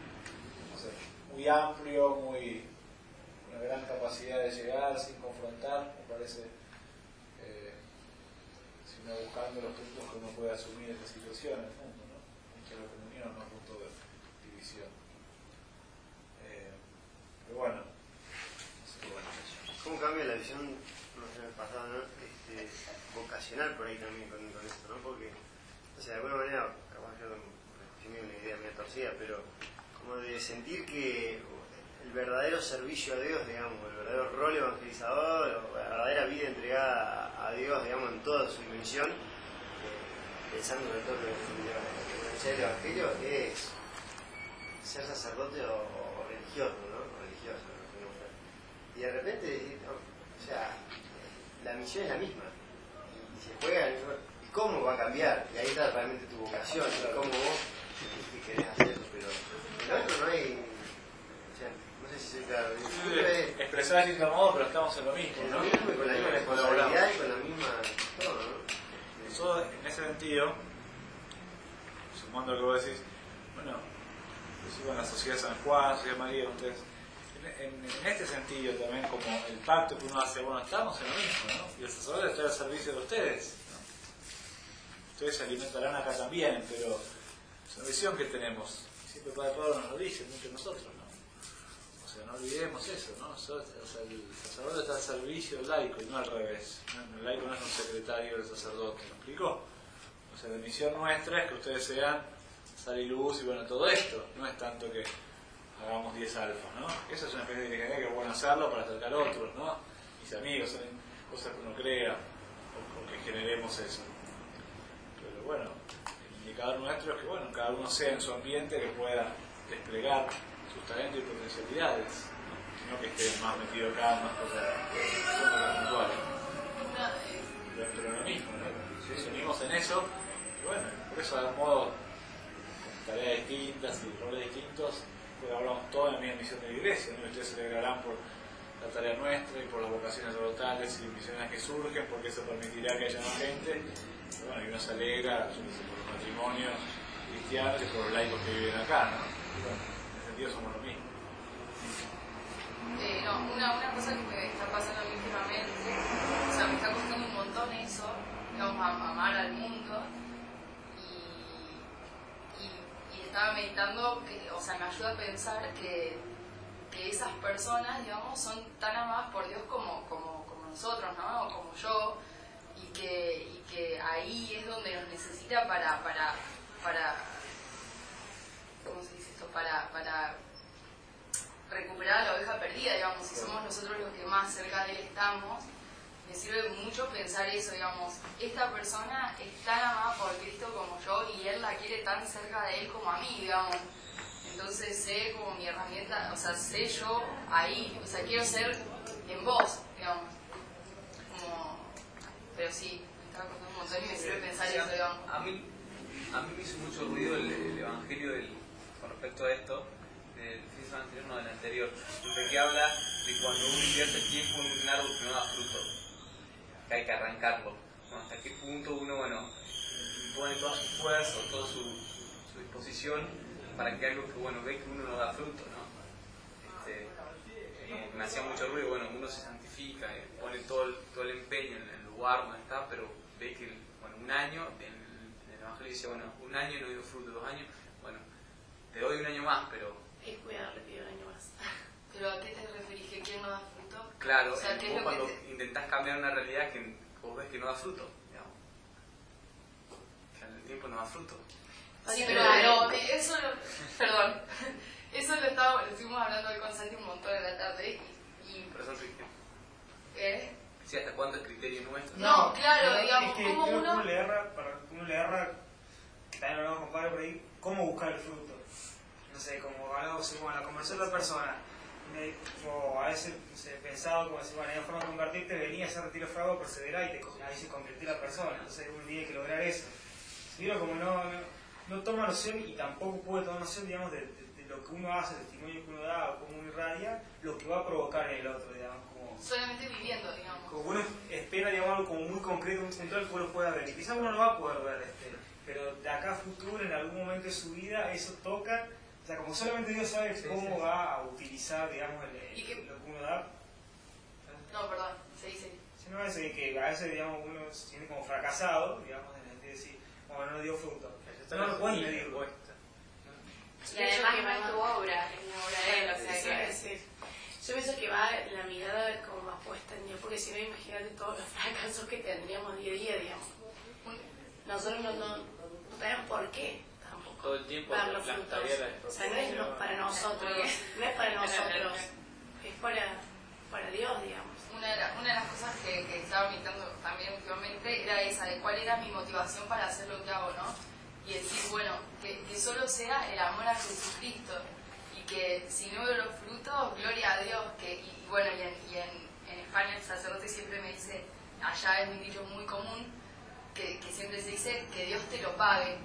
muy amplio, muy una gran capacidad de llegar sin confrontar, me parece, eh, si sino buscando los puntos que uno puede asumir esta situación en el mundo, ¿no? De comunión, no punto de división. Eh, pero bueno, ¿Cómo cambia la visión, pasado, ¿no? Este, vocacional por ahí también con, esto, ¿no? Porque, o sea, de alguna manera, capaz yo recibí una idea medio torcida, pero como de sentir que el verdadero servicio a Dios, digamos, el verdadero rol evangelizador, la verdadera vida entregada a Dios, digamos, en toda su dimensión, eh, pensando sobre todo que el Evangelio es ser sacerdote o, o religioso, ¿no? Religioso, ¿no? Y de repente o sea, la misión es la misma. Y, se juega, en- ¿y cómo va a cambiar? Y ahí está realmente tu vocación, y cómo vos que querés hacer eso, pero en otro no hay, o sea, no sé si soy claro, expresar de modo, pero estamos en lo mismo, ¿no? lo mismo y con la misma responsabilidad y con la misma todo, ¿no? En ese sentido, sumando lo que vos decís, bueno, yo sigo en la Sociedad San Juan, Sociedad María, ustedes, en, este sentido también, como el pacto que uno hace, bueno, estamos en lo mismo, ¿no? Y el sacerdote está al servicio de ustedes. ¿no? Ustedes se alimentarán acá también, pero es una visión que tenemos. Siempre Padre Pablo nos lo dice, muchos nosotros, ¿no? O sea, no olvidemos eso, ¿no? O sea, el sacerdote está al servicio del laico y no al revés. El laico no es un secretario del sacerdote, ¿me explico? O sea, la misión nuestra es que ustedes sean sal y luz y bueno, todo esto. No es tanto que hagamos 10 alfas, ¿no? Eso es una especie de dirigencia que es bueno hacerlo para acercar a otros, ¿no? Mis amigos, cosas que uno crea o, que generemos eso. Pero bueno, el indicador nuestro es que bueno, cada uno sea en su ambiente que pueda desplegar sus talentos y potencialidades, ¿no? Que esté más metido acá, más cosas, cosas puntuales. Pero lo mismo, ¿no? Si nos unimos en eso, y bueno, por eso de algún modo, con tareas distintas y roles distintos, colaboramos todos en la misma misión de la iglesia, ¿no? Ustedes se alegrarán por la tarea nuestra y por las vocaciones sacerdotales y misiones que surgen, porque eso permitirá que haya más gente. Bueno, y uno se alegra por los matrimonios cristianos y por los laicos que viven acá, ¿no? Bueno, en ese sentido somos lo mismo. Eh, no, una, una cosa que me está pasando a últimamente, o sea, me está costando un montón eso, digamos, am- amar al mundo, y, y, y estaba meditando, que, o sea, me ayuda a pensar que, que esas personas, digamos, son tan amadas por Dios como, como, como nosotros, ¿no? O como yo, y que, y que ahí es donde nos necesita para, para, para, ¿cómo se dice esto? Para, para recuperar a la oveja perdida, digamos, si somos nosotros los que más cerca de él estamos, me sirve mucho pensar eso, digamos, esta persona es tan amada por Cristo como yo y él la quiere tan cerca de él como a mí, digamos. Entonces sé como mi herramienta, o sea, sé yo ahí, o sea, quiero ser en vos, digamos. Como, pero sí, me estaba costando un montón y me sirve pensar Sí, eso, digamos. A mí, a mí me hizo mucho ruido el, el evangelio del, con respecto a esto, del fin de anterior, no del anterior, de que habla de cuando uno invierte tiempo en un árbol que no da fruto, hay que arrancarlo. Hasta qué punto uno, bueno, pone todo su esfuerzo, toda su, su disposición para que algo que, bueno, ve que uno no da fruto, ¿no? Este, eh, me hacía mucho ruido, bueno, uno se santifica, eh, pone todo el, todo el empeño en el lugar donde está, pero ve que, bueno, un año, en el, en el Evangelio dice, bueno, un año no dio fruto, dos años, bueno, te doy un año más, pero Es cuidado, le pido un año más. Pero ¿a qué te referís? ¿Que quién no da? Claro, O sea, eh, ¿qué es vos lo que cuando te- intentás cambiar una realidad que vos ves que no da fruto, digamos. En el tiempo no da fruto. Sí, Así pero, que- pero eso lo, perdón, eso lo, estaba, lo estuvimos hablando hoy con Santi un montón en la tarde y, y eso te dije, ¿eh? sí, hasta cuánto es criterio nuestro. No, claro, digamos, es que ¿cómo creo que uno- uno le erra, para, uno le erra, también hablamos con Pablo por ahí, cómo buscar el fruto. No sé, como algo así, como la conversión de la persona. Me, o a veces pensado como decir, bueno, hay una forma de convertirte, venía a hacer retiro fragua, persevera y te, ahí se convirtió la persona. Entonces uno tiene que lograr eso. Uno como no, no, no toma noción y tampoco puede tomar noción, digamos, de, de- de lo que uno hace, el testimonio que uno da o cómo uno irradia, lo que va a provocar en el otro, digamos, como solamente viviendo, digamos. como uno espera digamos, algo como muy concreto, muy puntual que uno pueda ver. Y quizás uno no va a poder ver, este, pero de acá a futuro, en algún momento de su vida, eso toca. O sea, como solamente Dios sabe Sí, cómo sí. va a utilizar, digamos, el- Y que- lo que uno da. No, perdón, se dice. Sí, no es que a veces, digamos, uno se siente como fracasado, digamos, en el sentido de decir, bueno, no dio fruto. No lo puedes medir. Y además no es tu obra, es la obra de él, o sea que... decir. Yo pienso que va la mirada como más puesta en Dios, porque si no, imagínate todos los fracasos que tendríamos día a día, digamos. Nosotros no, no, no tenemos por qué Todo el tiempo dar los frutos. O sea, no es para nosotros, no es para nosotros, es para, para Dios, digamos. Una de, la- una de las cosas que, que estaba meditando también últimamente era esa, de cuál era mi motivación para hacer lo que hago, ¿no? Y decir, bueno, que, que solo sea el amor a Jesucristo y que si no veo los frutos, gloria a Dios. Que, y, y bueno, y, en, y en, en España el sacerdote siempre me dice, allá es un dicho muy común, que, que siempre se dice que Dios te lo pague,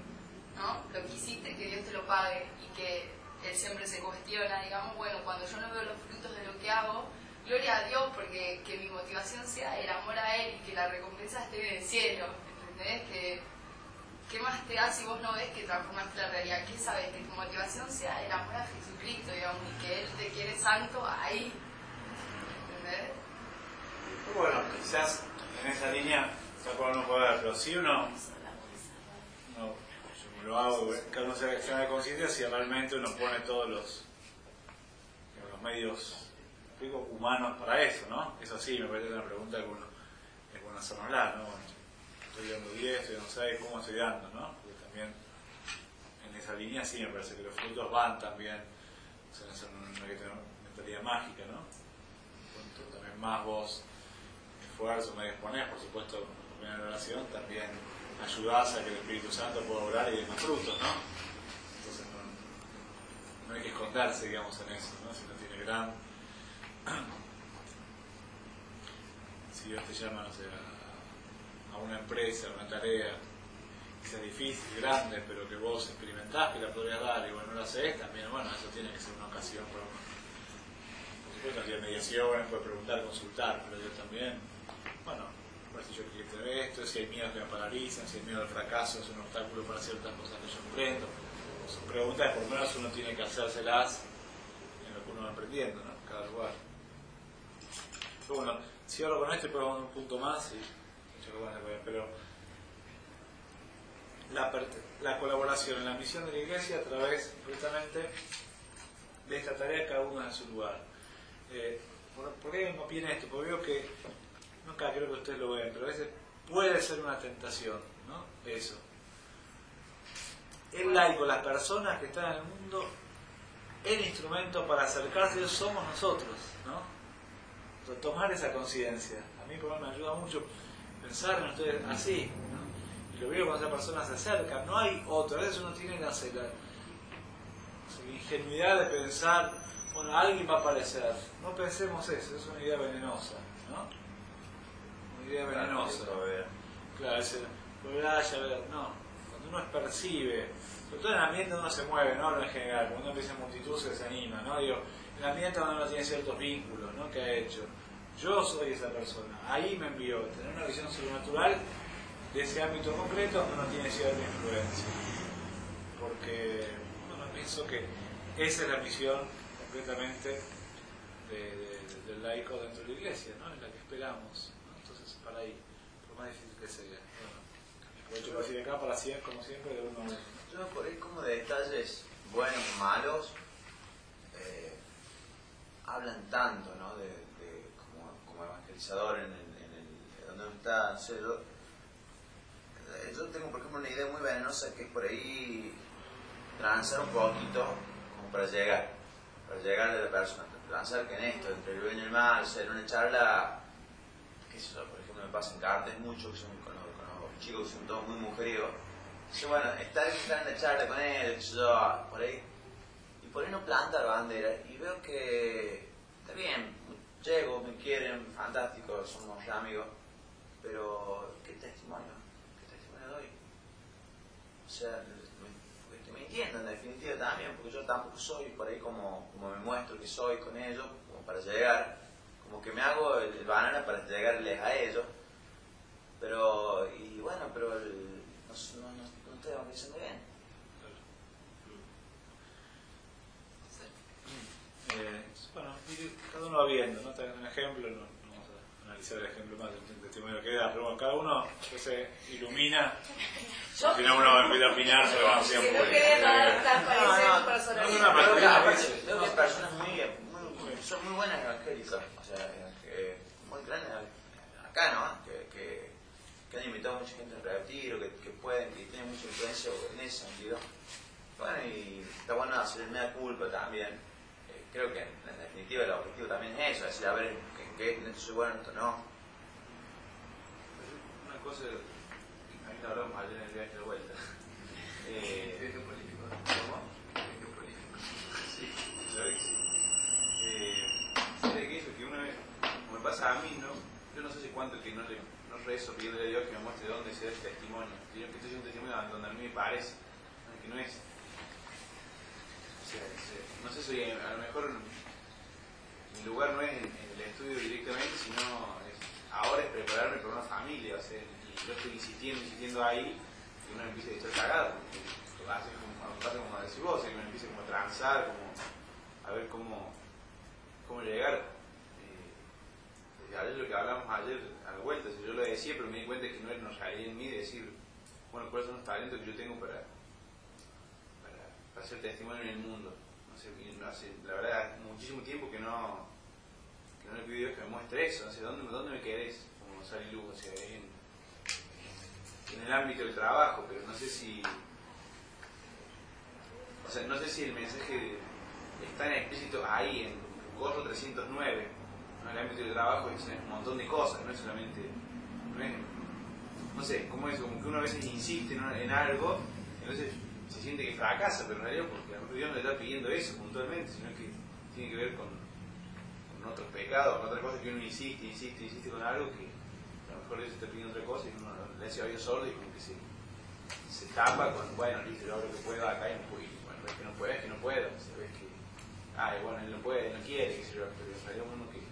¿no? Lo que hiciste, que Dios te lo pague y que él siempre se cuestiona, digamos, bueno, cuando yo no veo los frutos de lo que hago, gloria a Dios, porque que mi motivación sea el amor a Él y que la recompensa esté en el cielo, ¿entendés? Que, ¿Qué más te da si vos no ves que transformaste la realidad? ¿Qué sabes? Que tu motivación sea el amor a Jesucristo, digamos, y que Él te quiere santo ahí, ¿entendés? Bueno, quizás en esa línea, no puede pero si uno, lo hago, cada uno se de conciencia si realmente uno pone todos los, los medios humanos para eso, ¿no? Eso sí, me parece una pregunta que uno es bueno hacernosla, ¿no? Bueno, estoy dando 10, estoy dando 6, ¿cómo estoy dando, no? Porque también en esa línea sí me parece que los frutos van también, o sea, que tener mentalidad mágica, ¿no? Cuanto también más vos esfuerzo me disponés, por supuesto, en la oración, también ayudás a que el Espíritu Santo pueda obrar y dé más frutos, ¿no? Entonces no, hay que esconderse, digamos, en eso, ¿no? Si no tiene gran... Si Dios te llama, no sé, a, una empresa, a una tarea, que sea difícil, grande, pero que vos experimentás que la podrías dar y bueno, no la haces, también, bueno, eso tiene que ser una ocasión para uno. Por supuesto, mediaciones, puede preguntar, consultar, pero yo también, bueno, si yo quiero tener esto, si hay miedos que me paralizan, si hay miedo al fracaso, es un obstáculo para ciertas cosas que yo emprendo. Son preguntas que por lo menos uno tiene que hacérselas en lo que uno va aprendiendo, ¿no? En cada lugar. Pero bueno, cierro con esto y pongo un punto más y pero la, la colaboración en la misión de la iglesia a través precisamente de esta tarea cada uno en su lugar. Eh, ¿por, por qué me opina esto? Porque veo que, nunca creo que ustedes lo ven, pero a veces puede ser una tentación, ¿no? Eso. El laico, las personas que están en el mundo, el instrumento para acercarse a Dios somos nosotros, ¿no? Tomar esa conciencia. A mí por lo menos me ayuda mucho pensar en ustedes así. Y lo veo cuando esa persona se acerca, no hay otra, a veces uno tiene la, la ingenuidad de pensar, bueno, alguien va a aparecer. No pensemos eso, es una idea venenosa, idea venenosa. Claro, ese, ya ver, no. Cuando uno percibe, sobre todo en el ambiente donde uno se mueve, no en general, cuando uno empieza en multitud se desanima, ¿no? Digo, en el ambiente donde uno tiene ciertos vínculos, ¿no? Que ha hecho. Yo soy esa persona, ahí me envió, tener una visión sobrenatural de ese ámbito concreto donde uno tiene cierta influencia. Porque, bueno, pienso que esa es la misión completamente de- de- del laico dentro de la iglesia, ¿no? En la que esperamos. ¿no? Entonces, para ahí, por más difícil que aprovecho para decir acá, para como siempre, de uno a uno. Yo por ahí como de detalles buenos o malos, eh, hablan tanto, ¿no? De, de como, como evangelizador en el, en el- donde uno está, no sé, yo, eh, yo tengo por ejemplo una idea muy venenosa que es por ahí transar un poquito como para llegar, para llegar a la persona, transar que en esto, entre el bien y el mal, ser una charla, qué sé yo, ejemplo me pasa en cartes mucho, que son con los, con los chicos que son todos muy mujeriegos, Dice, bueno, estar en la charla con él, por ahí, y por ahí no planta la bandera, y veo que está bien, llego, me quieren, fantástico, somos amigos, pero ¿qué testimonio? ¿Qué testimonio doy? O sea, me entiendo en definitiva también, porque yo tampoco soy por ahí como, como me muestro que soy con ellos, como para llegar, como que me hago el, el banana para llegarles a ellos, pero, y bueno, pero el, no, no, no, no estoy evangelizando bien. Eh, bueno, cada uno va viendo, ¿no? Te doy un ejemplo, no, no vamos a analizar el ejemplo más del testimonio que da, pero bueno, cada uno que se ilumina, Yo, si no uno empieza a opinar, se va si siempre. no No, no, no, no, no, muy- son muy buenas evangélicas, o sea, muy grandes acá, ¿no? Que, que, que han invitado a mucha gente al retiro, que, que pueden, que tienen mucha influencia en ese sentido. Bueno, y está bueno hacer el mea culpa también. Eh, creo que en definitiva el objetivo también es eso, decir, a ver en qué en esto soy bueno, en esto no. Una cosa, ahí lo hablamos ayer en el viaje de vuelta. Eh, político. ¿Cómo? Político. Sí, la verdad que sí. Eh, ¿sabe qué eso? Que una vez, como me pasa a mí, ¿no? Yo no sé si cuánto que no, le, no rezo pidiéndole a Dios que me muestre dónde se da el testimonio. Yo que estoy un testimonio donde a mí me parece, que no es. O sea, es, no sé si a lo mejor mi lugar no es en, el estudio directamente, sino es, ahora es prepararme para una familia. O sea, y yo estoy insistiendo, insistiendo ahí, y uno empieza a estar cagado. Porque hace como, como decís vos, que uno empieza como a transar, como a ver cómo, cómo llegar. Ayer lo que hablamos ayer a la vuelta, yo lo decía, pero me di cuenta que no realidad en mí de decir, bueno, cuáles son los talentos que yo tengo para, para, hacer testimonio en el mundo. No sé, hace, la verdad, hace muchísimo tiempo que no, que no le pido que me muestre eso, no sé, ¿dónde, dónde me querés? Como Sally Luz, o sea, en, en el ámbito del trabajo, pero no sé si, o sea, no sé si el mensaje está en explícito ahí, en Corro 309, ¿no? el ámbito del trabajo es un montón de cosas, no es solamente, no sé, ¿cómo es? Como que uno a veces insiste en, en algo, entonces se siente que fracasa, pero en realidad porque a lo Dios no le está pidiendo eso puntualmente, sino que tiene que ver con, con otros pecados, con otras cosas que uno insiste, insiste, insiste con algo que a lo mejor Dios está pidiendo otra cosa y uno le hace oído sordo y como que se, se tapa con, bueno, listo, yo hago lo que puedo acá y no puedo, bueno, ves que no puedo, es que no puedo, o ves que, ay, bueno, él no puede, no quiere, pero en realidad uno que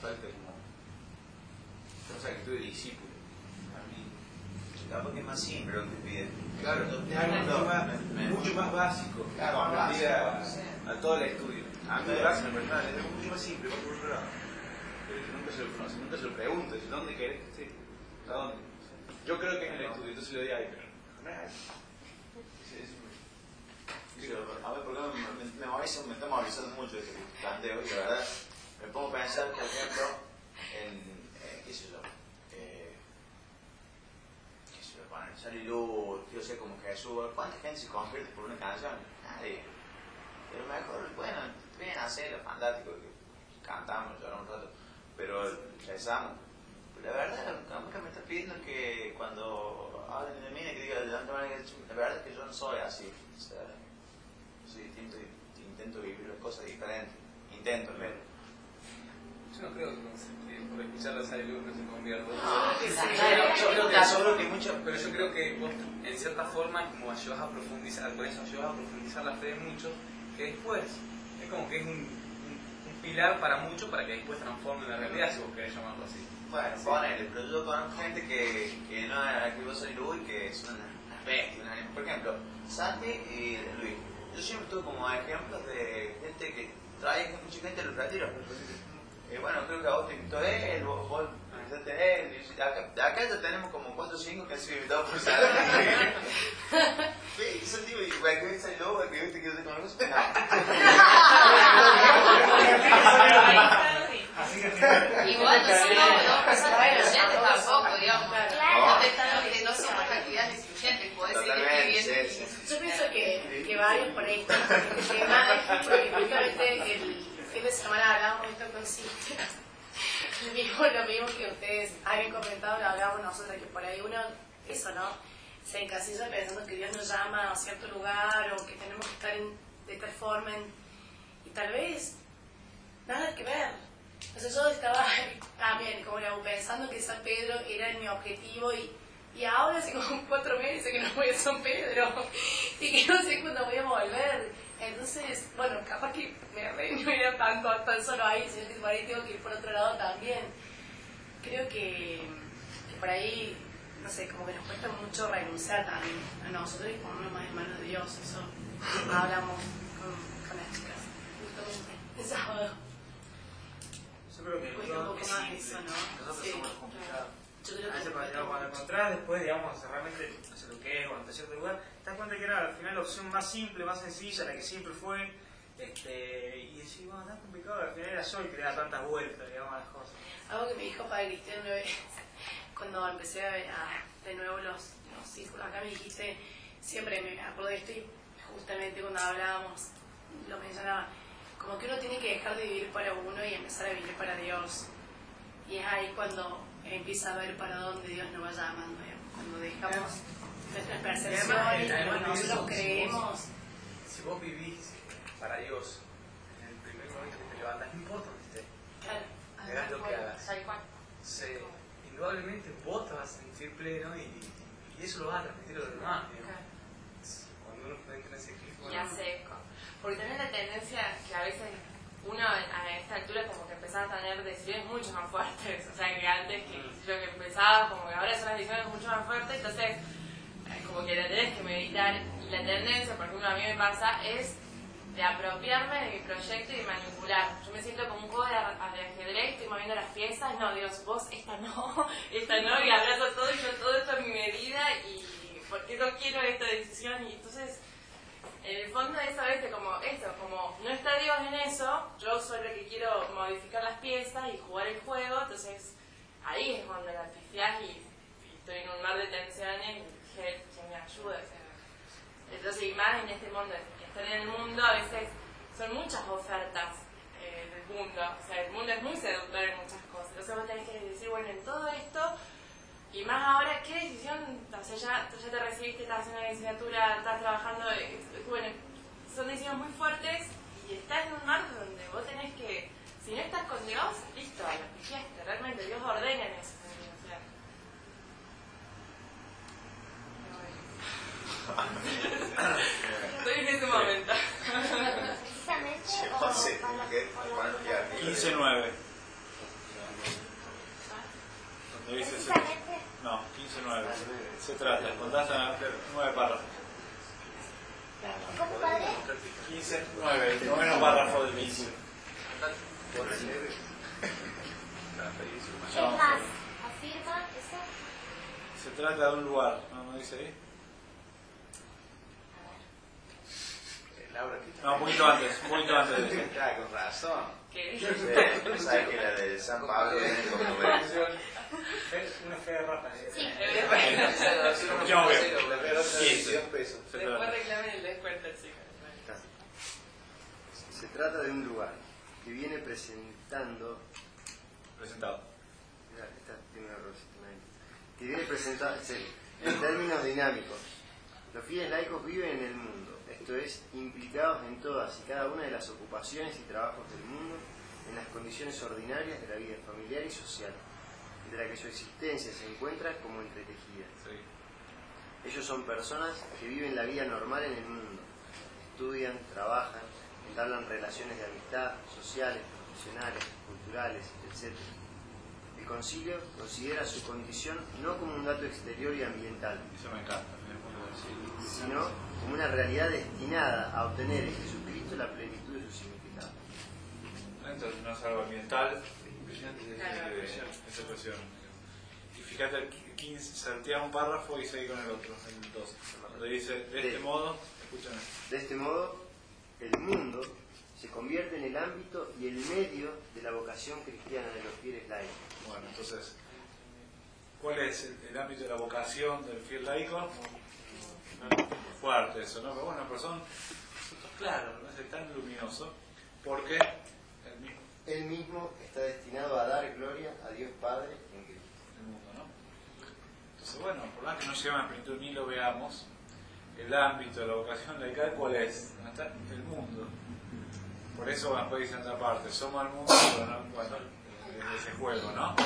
falta como, esa actitud de discípulo. A mí, Capaz que es más simple lo que piden. Claro, es algo mucho más, mucho más básico. Claro, sí. a todo el estudio. A mí me pasa en personal, es algo mucho más simple, va por otro lado. Pero que nunca se lo conoce, nunca se lo pregunta, ¿dónde querés que esté? ¿A dónde? Yo creo que es en el estudio, entonces le doy ahí, pero no es a ver, porque me, me, me, me está movilizando mucho este planteo y la verdad me pongo a pensar, por ejemplo, en, eh, qué sé yo, eh, qué sé yo, bueno, Sally Luz, quiero ser como Jesús, ¿cuánta gente se convierte por una canción? Nadie. Pero mejor, bueno, bien hacer, fantástico, que cantamos, lloramos un rato, pero rezamos. La verdad, a mí que me está pidiendo que cuando hablen de mí, que diga, la verdad es que yo no soy así. O soy distinto intento vivir las cosas diferentes. Intento, menos. Yo no creo que por escuchar la Luz no se convierta. yo creo que seguro que mucho. Pero yo creo que vos, en cierta forma, como ayudas a profundizar, con eso ayudas a profundizar la fe de muchos, que después es como que es un, un, un pilar para muchos para que después transformen la realidad, si vos querés llamarlo así. Bueno, ponele, pero yo conozco gente que, que no es que vos soy Luis, que son unas bestias. unas- Por ejemplo, Santi y Luis. Yo siempre tuve como ejemplos de gente que trae mucha gente a los retiros. Y bueno, creo que a vos te invitó él, vos, vos invitaste a él. y acá, acá ya tenemos como 4 o 5 que han sido invitados por Santi. Sí, yo digo, soy lobo, que viste que yo te conozco que Igual no somos dos personas excluyentes tampoco, digamos. Claro. No te están que no somos actividades excluyentes, podés seguir Totalmente, escribiendo. sí, sí. Yo pienso que, que varios por ahí están que más porque justamente el fin de semana Lo mismo, lo mismo que ustedes habían comentado, lo hablábamos nosotros, que por ahí uno, eso, ¿no? Se encasilla pensando que Dios nos llama a cierto lugar o que tenemos que estar en, de tal forma en- y tal vez nada que ver. O sea, yo estaba también como pensando que San Pedro era mi objetivo y, y ahora hace como cuatro meses que no voy a San Pedro y que no sé cuándo voy a volver. Entonces, bueno, capaz que me re no era tanto tan solo ahí, sino que por ahí tengo que ir por otro lado también. Creo que, que por ahí, no sé, como que nos cuesta mucho renunciar también a nosotros y ponernos más en manos de Dios. Eso hablamos con, con las chicas, justamente, el sábado. Yo creo que Cuesta un poco más eso, ¿no? Nosotros Sí, somos complicados. Yo creo A que veces cuesta cuando, cuando encontrás después, digamos, realmente no sé lo que es o ante cierto lugar, te das cuenta que era al final la opción más simple, más sencilla, la que siempre fue. Este, y decís, bueno, tan complicado, al final era yo el que le da tantas vueltas, digamos, a las cosas. Algo que me dijo Padre Cristian una vez, cuando empecé a ver a- de nuevo los, los círculos, acá me dijiste, siempre me acuerdo de esto y justamente cuando hablábamos lo mencionaba, como que uno tiene que dejar de vivir para uno y empezar a vivir para Dios. Y es ahí cuando empieza a ver para dónde Dios nos va llamando, digamos. cuando dejamos nuestras percepciones, eso, nosotros creemos. Si vos vivís para Dios, en el primer momento que te levantas, no importa donde estés, Claro, hagas lo que hagas, se, indudablemente vos te vas a sentir pleno y, y eso lo vas a transmitir a los demás. Cuando uno entra en ese equipo, Y hace eco. Porque también la tendencia que a veces uno a esta altura como que empezaba a tener decisiones mucho más fuertes. O sea, que antes que yo que empezaba, como que ahora son las decisiones mucho más fuertes, entonces eh, como que la tenés que meditar. Y la tendencia, por ejemplo, a mí me pasa, es de apropiarme de mi proyecto y de manipular. Yo me siento como un juego de ajedrez, estoy moviendo las piezas, no, Dios, vos esta no, esta no, y abrazo todo y yo todo esto a mi medida y porque no quiero esta decisión y entonces en el fondo es a veces como esto, como no está Dios en eso, yo soy lo que quiero modificar las piezas y jugar el juego, entonces ahí es cuando la pifias y, estoy en un mar de tensiones y que, que me ayuda. Entonces, y más en este mundo, estar en el mundo a veces son muchas ofertas eh, del mundo, o sea, el mundo es muy seductor en muchas cosas, entonces vos tenés que decir, bueno, en todo esto y más ahora, ¿qué decisión? O sea, ya, ya te recibiste, estás haciendo una licenciatura, estás trabajando, eh, bueno, son decisiones muy fuertes y estás en un mar donde vos tenés que, si no estás con Dios, listo, lo pifiaste, realmente Dios ordena en eso. o sea. Estoy en ese momento. Precisamente, bueno, ya, 15-9. Donde dice se- precisamente No, 15-9. Se trata, contaste nueve párrafos. ¿Cómo padre? 15-9, el noveno párrafo del inicio. ¿Qué más? ¿Afirma eso? Se trata de un lugar, ¿no, ¿No dice ahí? Eh, Laura, ¿qué No, un poquito antes, un poquito antes. de eso. Claro, con razón. ¿Qué? Sí, ¿Sabes que la de San Pablo viene como? Es una fe de rata. Sí. Escuchamos bien. La verdad es 15. 100 pesos. Se Después trata. reclamen el descuento, chicos. Se trata de un lugar que viene presentando Presentado. Mira, esta tiene un ahí. Que viene presentado sí, en términos dinámicos. Los fieles laicos viven en el mundo, esto es, implicados en todas y cada una de las ocupaciones y trabajos del mundo, en las condiciones ordinarias de la vida familiar y social, de la que su existencia se encuentra como entretejida. Sí. Ellos son personas que viven la vida normal en el mundo, estudian, trabajan, entablan relaciones de amistad, sociales, profesionales, culturales, etc. El concilio considera su condición no como un dato exterior y ambiental, Eso me encanta. me pone así. sino como una realidad destinada a obtener en Jesucristo la plenitud de su significado. Entonces no es algo ambiental. Impresionante Claro. esa expresión. Y fíjate, el 15, saltea un párrafo y sigue con el otro, el 2. Donde dice, de este modo, escúchame, De este modo, el mundo se convierte en el ámbito y el medio de la vocación cristiana de los fieles laicos. Bueno, entonces, ¿cuál es el, el ámbito de la vocación del fiel laico? Fuerte eso, ¿no? Pero bueno, pero son, claro, no es tan luminoso, porque Él mismo está destinado a dar gloria a Dios Padre en Cristo. el mundo, ¿no? Entonces, bueno, por más que no lleva a plenitud ni lo veamos, el ámbito la vocación laical, ¿cuál es? ¿Dónde está el mundo. Por eso van a dicen otra parte, somos el mundo, pero no, bueno, es ese juego, ¿no?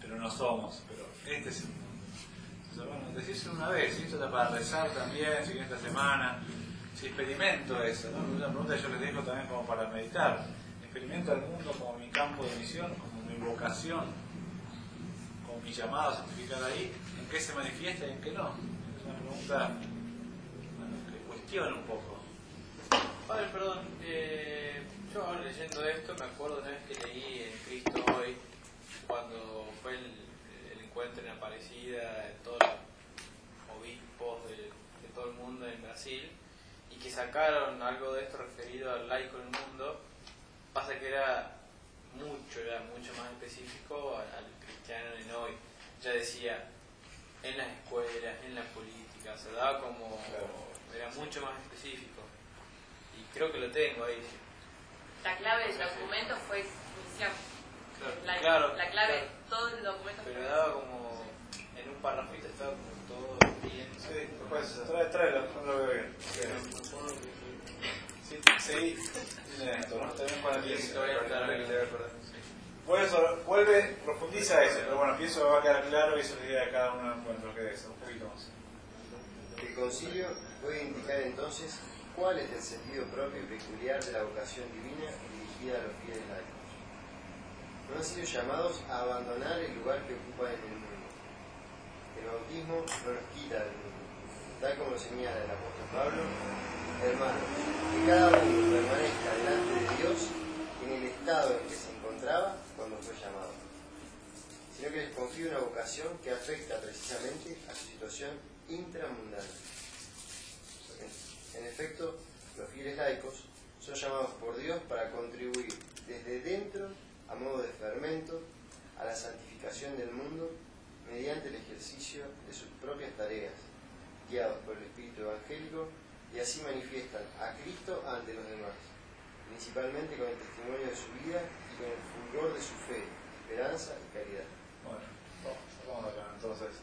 Pero no somos, pero este es el mundo. Entonces, bueno, decíselo una vez, y esto está para rezar también, si esta semana, si experimento eso, ¿no? Una pregunta que yo les dejo también como para meditar. Experimento al mundo como mi campo de misión, como mi vocación, como mi llamado a santificar ahí, en qué se manifiesta y en qué no. Es una pregunta bueno, que cuestiona un poco. Padre, perdón, eh, Yo leyendo esto me acuerdo una vez que leí en Cristo hoy, cuando fue el, encuentro en Aparecida de todos los obispos de, de todo el mundo en Brasil, y que sacaron algo de esto referido al laico en el mundo, pasa que era mucho, era mucho más específico al, al cristiano en hoy. Ya decía, en las escuelas, en la política, se daba como, era mucho más específico. Y creo que lo tengo ahí. La clave del documento fue misión. Claro, La, claro, la clave de todo el documento Pero fue daba como, en un parrafito estaba como todo bien. Sí, pues trae, tráelo, no lo veo bien. Pero me acuerdo que- Sí, sí, tiene esto, ¿no? También para ti. Sí, todavía está bien. Vuelve, sobre- vuelve, profundiza eso, pero bueno, pienso que va a quedar claro y eso le idea a cada uno en cuanto que eso, un poquito más. El concilio puede indicar entonces cuál es el sentido propio y peculiar de la vocación divina dirigida a los fieles laicos. No han sido llamados a abandonar el lugar que ocupan en el mundo. El bautismo no los quita del mundo. Tal como lo señala el apóstol Pablo, hermanos, que cada uno permanezca delante de Dios en el estado en que se encontraba cuando fue llamado, sino que les confía una vocación que afecta precisamente a su situación intramundana. En efecto, los fieles laicos son llamados por Dios para contribuir desde dentro, a modo de fermento, a la santificación del mundo mediante el ejercicio de sus propias tareas, guiados por el Espíritu Evangélico, y así manifiestan a Cristo ante los demás, principalmente con el testimonio de su vida y con el fulgor de su fe, esperanza y caridad. Bueno, vamos, acá entonces.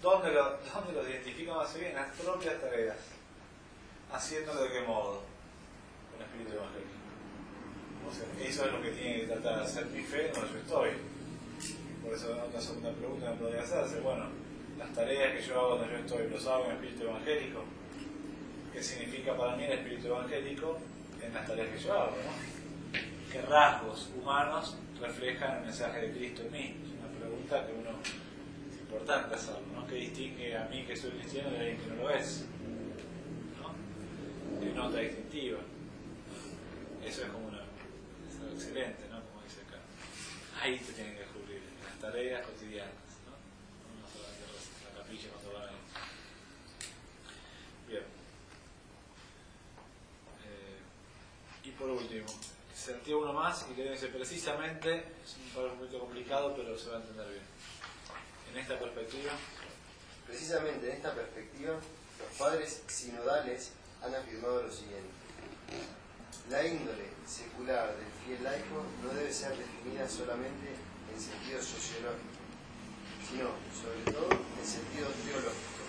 ¿Dónde lo, ¿Dónde los identifican más bien? En las propias tareas. ¿Haciéndolo de qué modo? Con espíritu evangélico. Eso es lo que tiene que tratar de hacer mi fe donde yo estoy. Por eso la segunda pregunta me podría hacerse, bueno, las tareas que yo hago donde yo estoy, ¿los hago en espíritu evangélico? ¿Qué significa para mí el espíritu evangélico en las tareas que yo hago? ¿no? ¿Qué rasgos humanos reflejan el mensaje de Cristo en mí? Es una pregunta que uno es importante hacerlo, ¿no? ¿Qué distingue a mí que soy cristiano de alguien que no lo es? ¿No? Hay nota distintiva. Eso es como una, es excelente, ¿no? Como dice acá. Ahí te tienen que descubrir, las tareas cotidianas, ¿no? No solamente en la capilla cuando van ahí. Bien. Eh, y por último, sentí uno más y que dice precisamente, es un párrafo un poquito complicado, pero se va a entender bien. En esta perspectiva, Precisamente en esta perspectiva, los padres sinodales han afirmado lo siguiente. La índole secular del fiel laico no debe ser definida solamente en sentido sociológico, sino, sobre todo, en sentido teológico.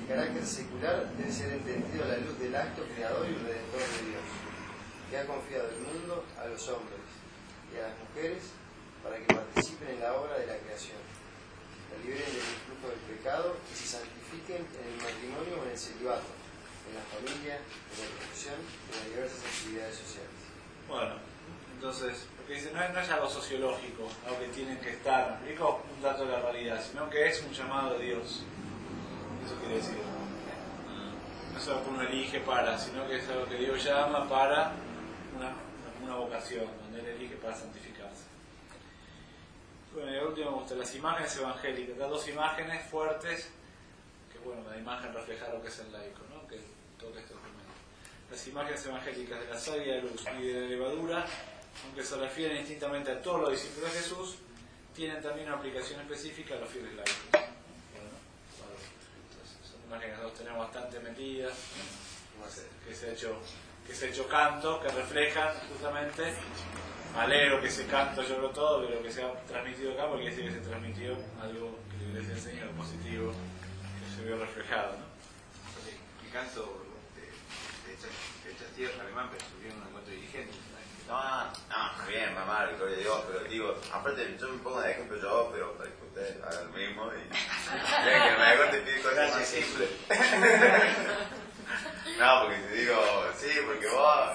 El carácter secular debe ser entendido a la luz del acto creador y redentor de Dios, que ha confiado el mundo a los hombres y a las mujeres para que participen en la obra de la creación la liberen del influjo del pecado y se santifiquen en el matrimonio o en el celibato, en la familia, en la profesión en las diversas actividades sociales. bueno, entonces, porque dice, no es, no es algo sociológico, algo que tienen que estar, ¿me explico? Un dato de la realidad, sino que es un llamado de Dios. Eso quiere decir. No es algo que uno elige para, sino que es algo que Dios llama para una, una vocación, donde Él elige para santificarse. Bueno, y al último las imágenes evangélicas, las dos imágenes fuertes, que bueno, la imagen refleja lo que es el laico, ¿no? que toca este documento. Las imágenes evangélicas de la savia de luz y de la levadura, aunque se refieren distintamente a todos los discípulos de Jesús, tienen también una aplicación específica a los fieles laicos. Bueno, bueno, son imágenes que nosotros tenemos bastante metidas, que se ha hecho, que se ha hecho canto, que reflejan justamente me alegro que ese canto yo lo todo, pero que se ha transmitido acá porque dice que se transmitió algo que la iglesia enseña, algo positivo, que se vio reflejado. ¿no? El canto de, de estas tierras alemán, pero subieron un encuentro de dirigentes. No, no, no, está bien, mamá, gloria a Dios, pero digo, aparte yo me pongo de ejemplo yo, pero para que ustedes hagan lo mismo y vean que el maestro te pide cosas más simples. No, porque te digo, sí, porque vos,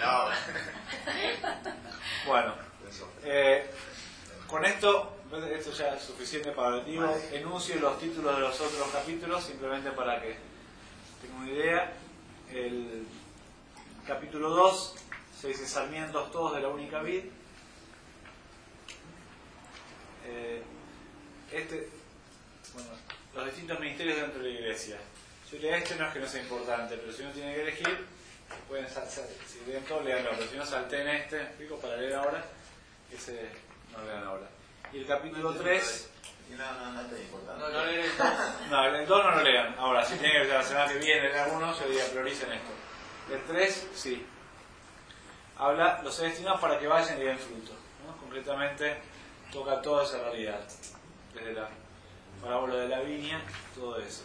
no. Bueno, eh, con esto, esto ya es suficiente para el. Enuncio los títulos de los otros capítulos, simplemente para que tengan una idea. El capítulo 2 se dice sarmientos todos de la única vid. Eh, este, bueno, los distintos ministerios dentro de la iglesia. Yo diría este no es que no sea importante, pero si uno tiene que elegir, pueden sal- sal- si leen todo, leanlo, pero si no salten este, explico para leer ahora, ese no lean ahora. Y el capítulo 3, Y no, no, no es tan importante. No, no el dos. no, el 2 no lo lean. Ahora, si tienen que la semana que viene leer alguno, yo diría prioricen esto. El 3, sí. Habla, los he destinado para que vayan y den fruto. ¿no? Concretamente, toca toda esa realidad. Desde la parábola de la viña, todo eso.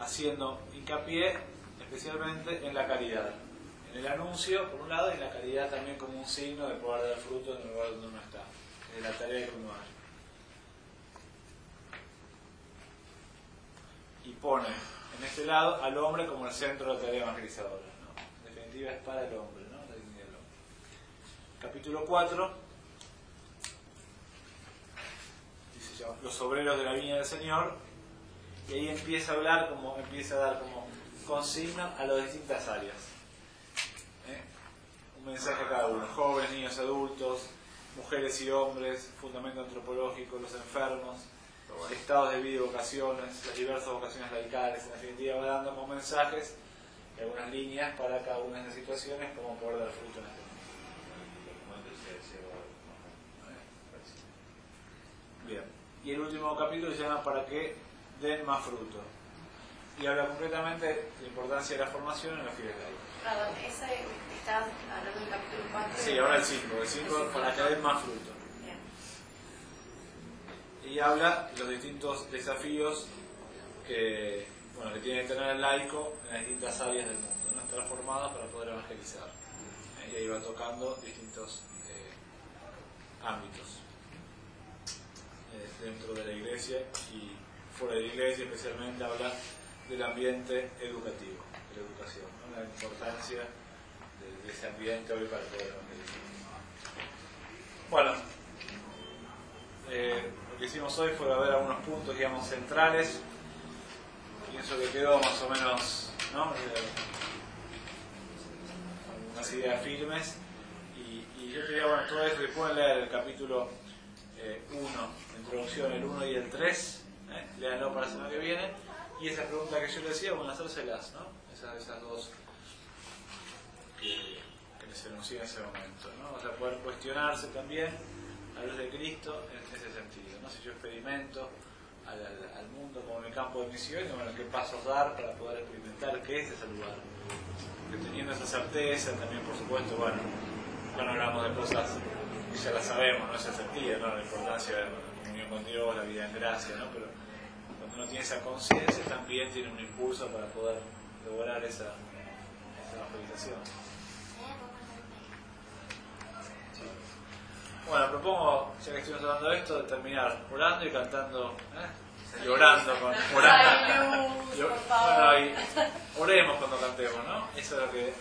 Haciendo hincapié especialmente en la caridad. En el anuncio, por un lado, y en la caridad también como un signo de poder dar fruto en el lugar donde uno está. Es la tarea que uno hace. Y pone en este lado al hombre como el centro de la tarea evangelizadora. ¿no? En definitiva es para el hombre, ¿no? la dignidad del hombre. Capítulo 4 dice ya, los obreros de la viña del Señor y ahí empieza a hablar como empieza a dar como consigna a las distintas áreas ¿eh? un mensaje a cada uno. Jóvenes, niños, adultos mujeres y hombres fundamento antropológico, los enfermos estados de vida y vocaciones las diversas vocaciones laicales en definitiva va dando como mensajes y algunas líneas para cada una de esas situaciones como poder dar fruto en este Bien. Y el último capítulo se llama Para que den más fruto. Y habla concretamente de la importancia de la formación en fieles laicos. Perdón, esa está hablando del capítulo 4. Sí, ahora el 5. El 5 para que den más fruto. Bien. Y habla de los distintos desafíos que, bueno, que tiene que tener el laico en las distintas áreas del mundo, ¿no? estar formado para poder evangelizar. Y ahí va tocando distintos eh, ámbitos eh, dentro de la iglesia y de la iglesia, especialmente habla del ambiente educativo, de la educación, la importancia de, ese ambiente hoy para poder evangelizar. Bueno, eh, lo que hicimos hoy fue ver algunos puntos, digamos, centrales. Pienso que quedó más o menos, ¿no? Eh, algunas ideas firmes. Y, y yo quería, bueno, todo eso, pueden leer el capítulo 1, introducción, el 1 y el 3, ¿eh? léanlo para la semana que viene. Y esa pregunta que yo le decía, bueno, hacérselas, ¿no? Esas, esas dos que, que les enuncié en ese momento, ¿no? O sea, poder cuestionarse también a luz de Cristo en ese sentido, ¿no? Si yo experimento al, mundo como mi campo de misión, bueno, qué pasos dar para poder experimentar qué es ese lugar. Porque teniendo esa certeza, también por supuesto, bueno, bueno hablamos de cosas que ya las sabemos, no esa sentida, ¿no? La importancia de con Dios, la vida en gracia, ¿no? Pero cuando uno tiene esa conciencia también tiene un impulso para poder lograr esa, esa evangelización. Bueno, propongo, ya que estuvimos hablando de esto, de terminar orando y cantando, ¿eh? y orando con orando. Bueno, y oremos cuando cantemos, ¿no? Eso es lo que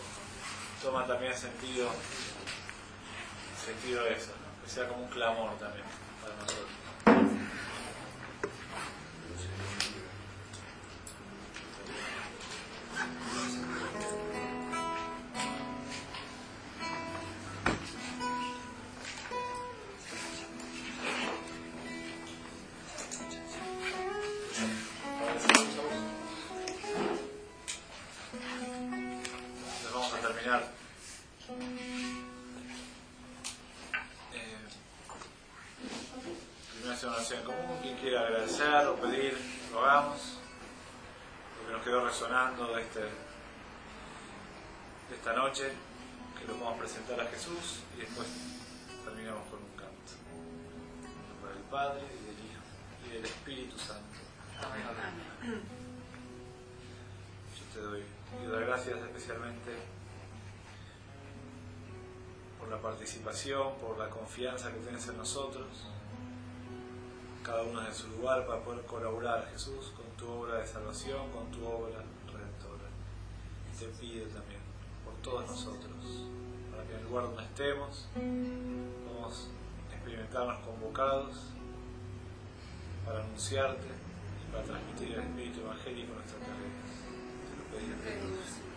toma también sentido, sentido eso, ¿no? Que sea como un clamor también para nosotros. Noche, que lo vamos a presentar a Jesús y después terminamos con un canto. En nombre del Padre y del Hijo y del Espíritu Santo. Amén. Yo te doy, y doy gracias especialmente por la participación, por la confianza que tienes en nosotros, cada uno en su lugar para poder colaborar, Jesús, con tu obra de salvación, con tu obra redentora. Y te pido también todos nosotros, para que en el lugar donde estemos podamos experimentarnos convocados para anunciarte y para transmitir el espíritu evangélico a nuestras carreras. Te lo pedimos.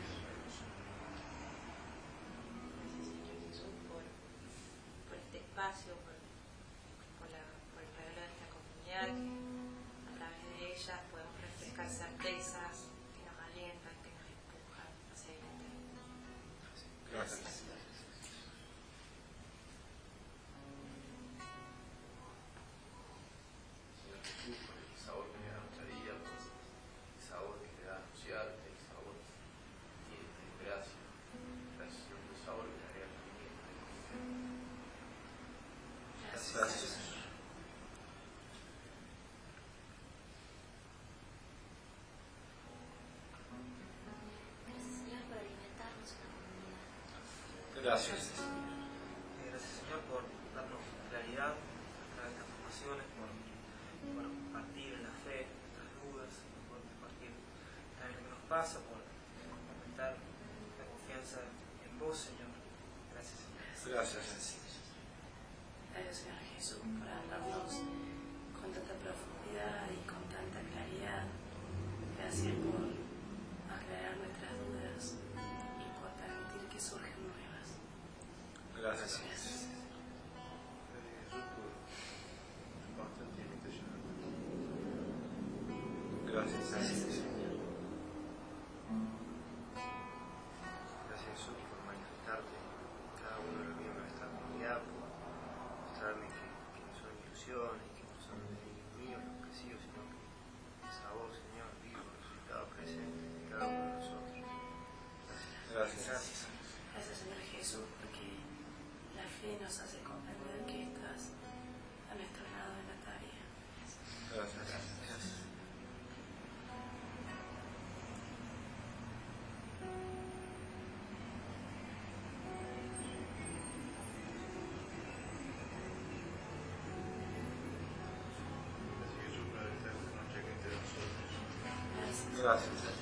Gracias. Gracias, Señor, por darnos claridad a través de las formaciones, por, compartir la fe, nuestras dudas, por compartir también lo que nos pasa, por aumentar la confianza en vos, Señor. Gracias, Señor. Gracias. Gracias, Señor Jesús, por hablarnos con tanta profundidad y con tanta claridad. Gracias por Así. Gracias. Gracias. Gracias.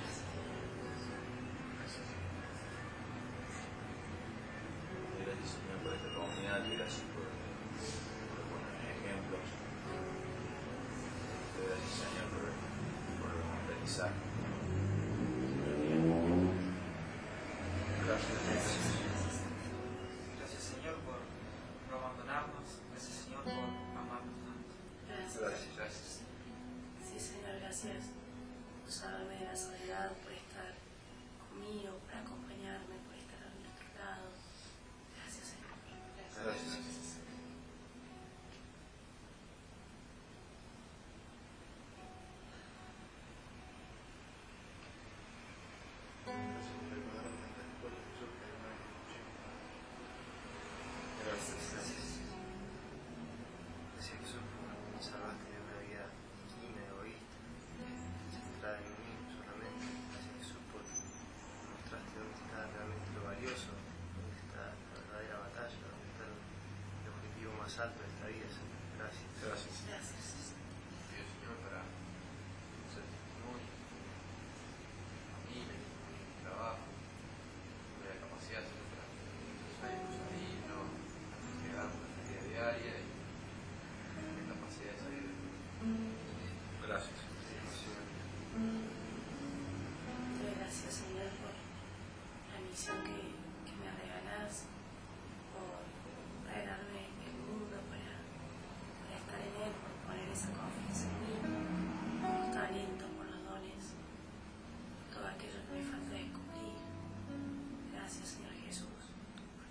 Gracias. Gracias.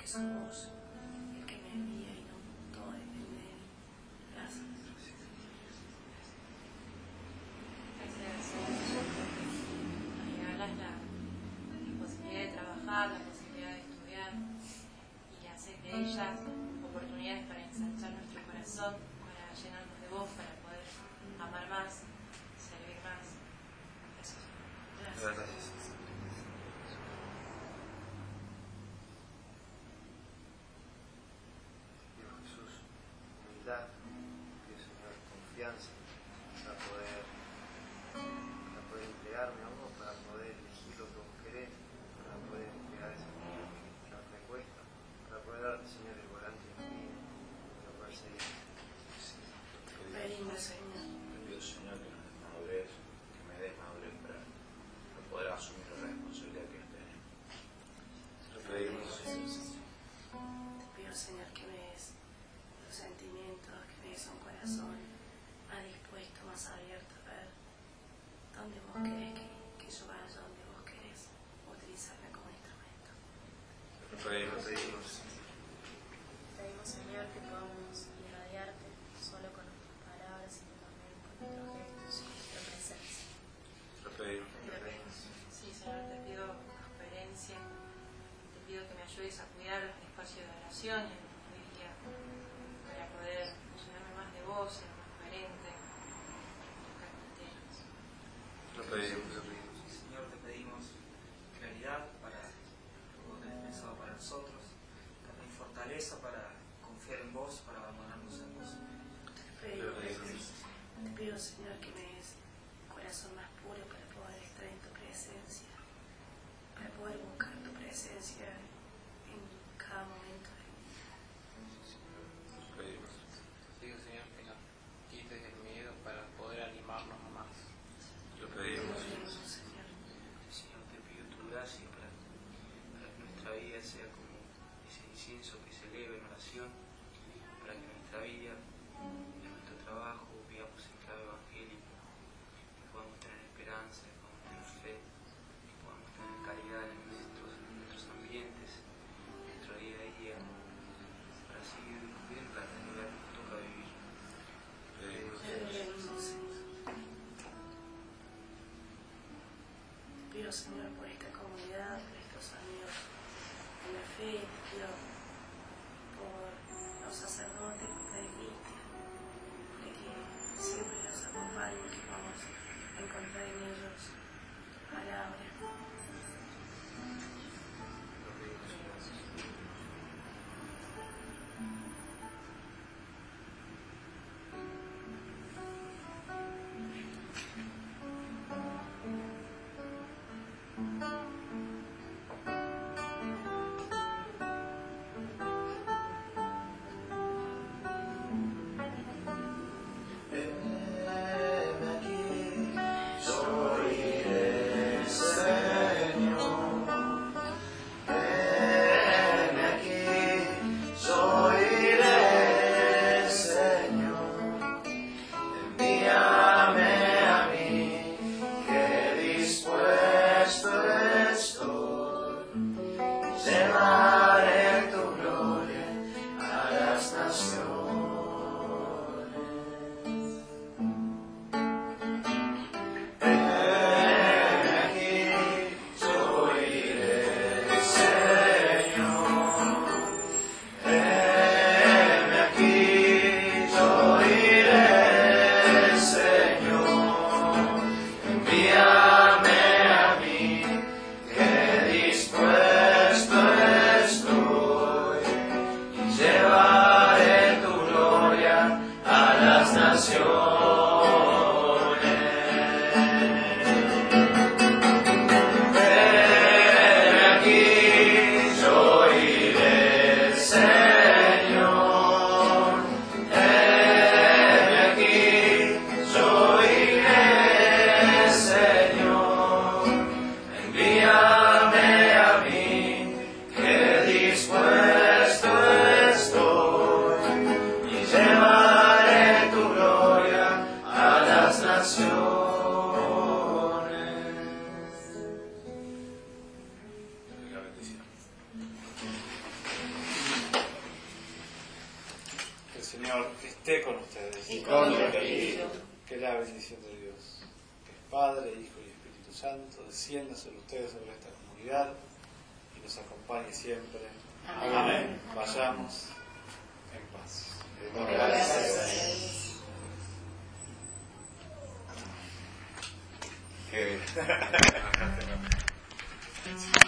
Yes, of. para poder, para poder a. They fortaleza para confiar en vos, para abandonarnos en vos. Te pido, te pido, Señor, Gracias.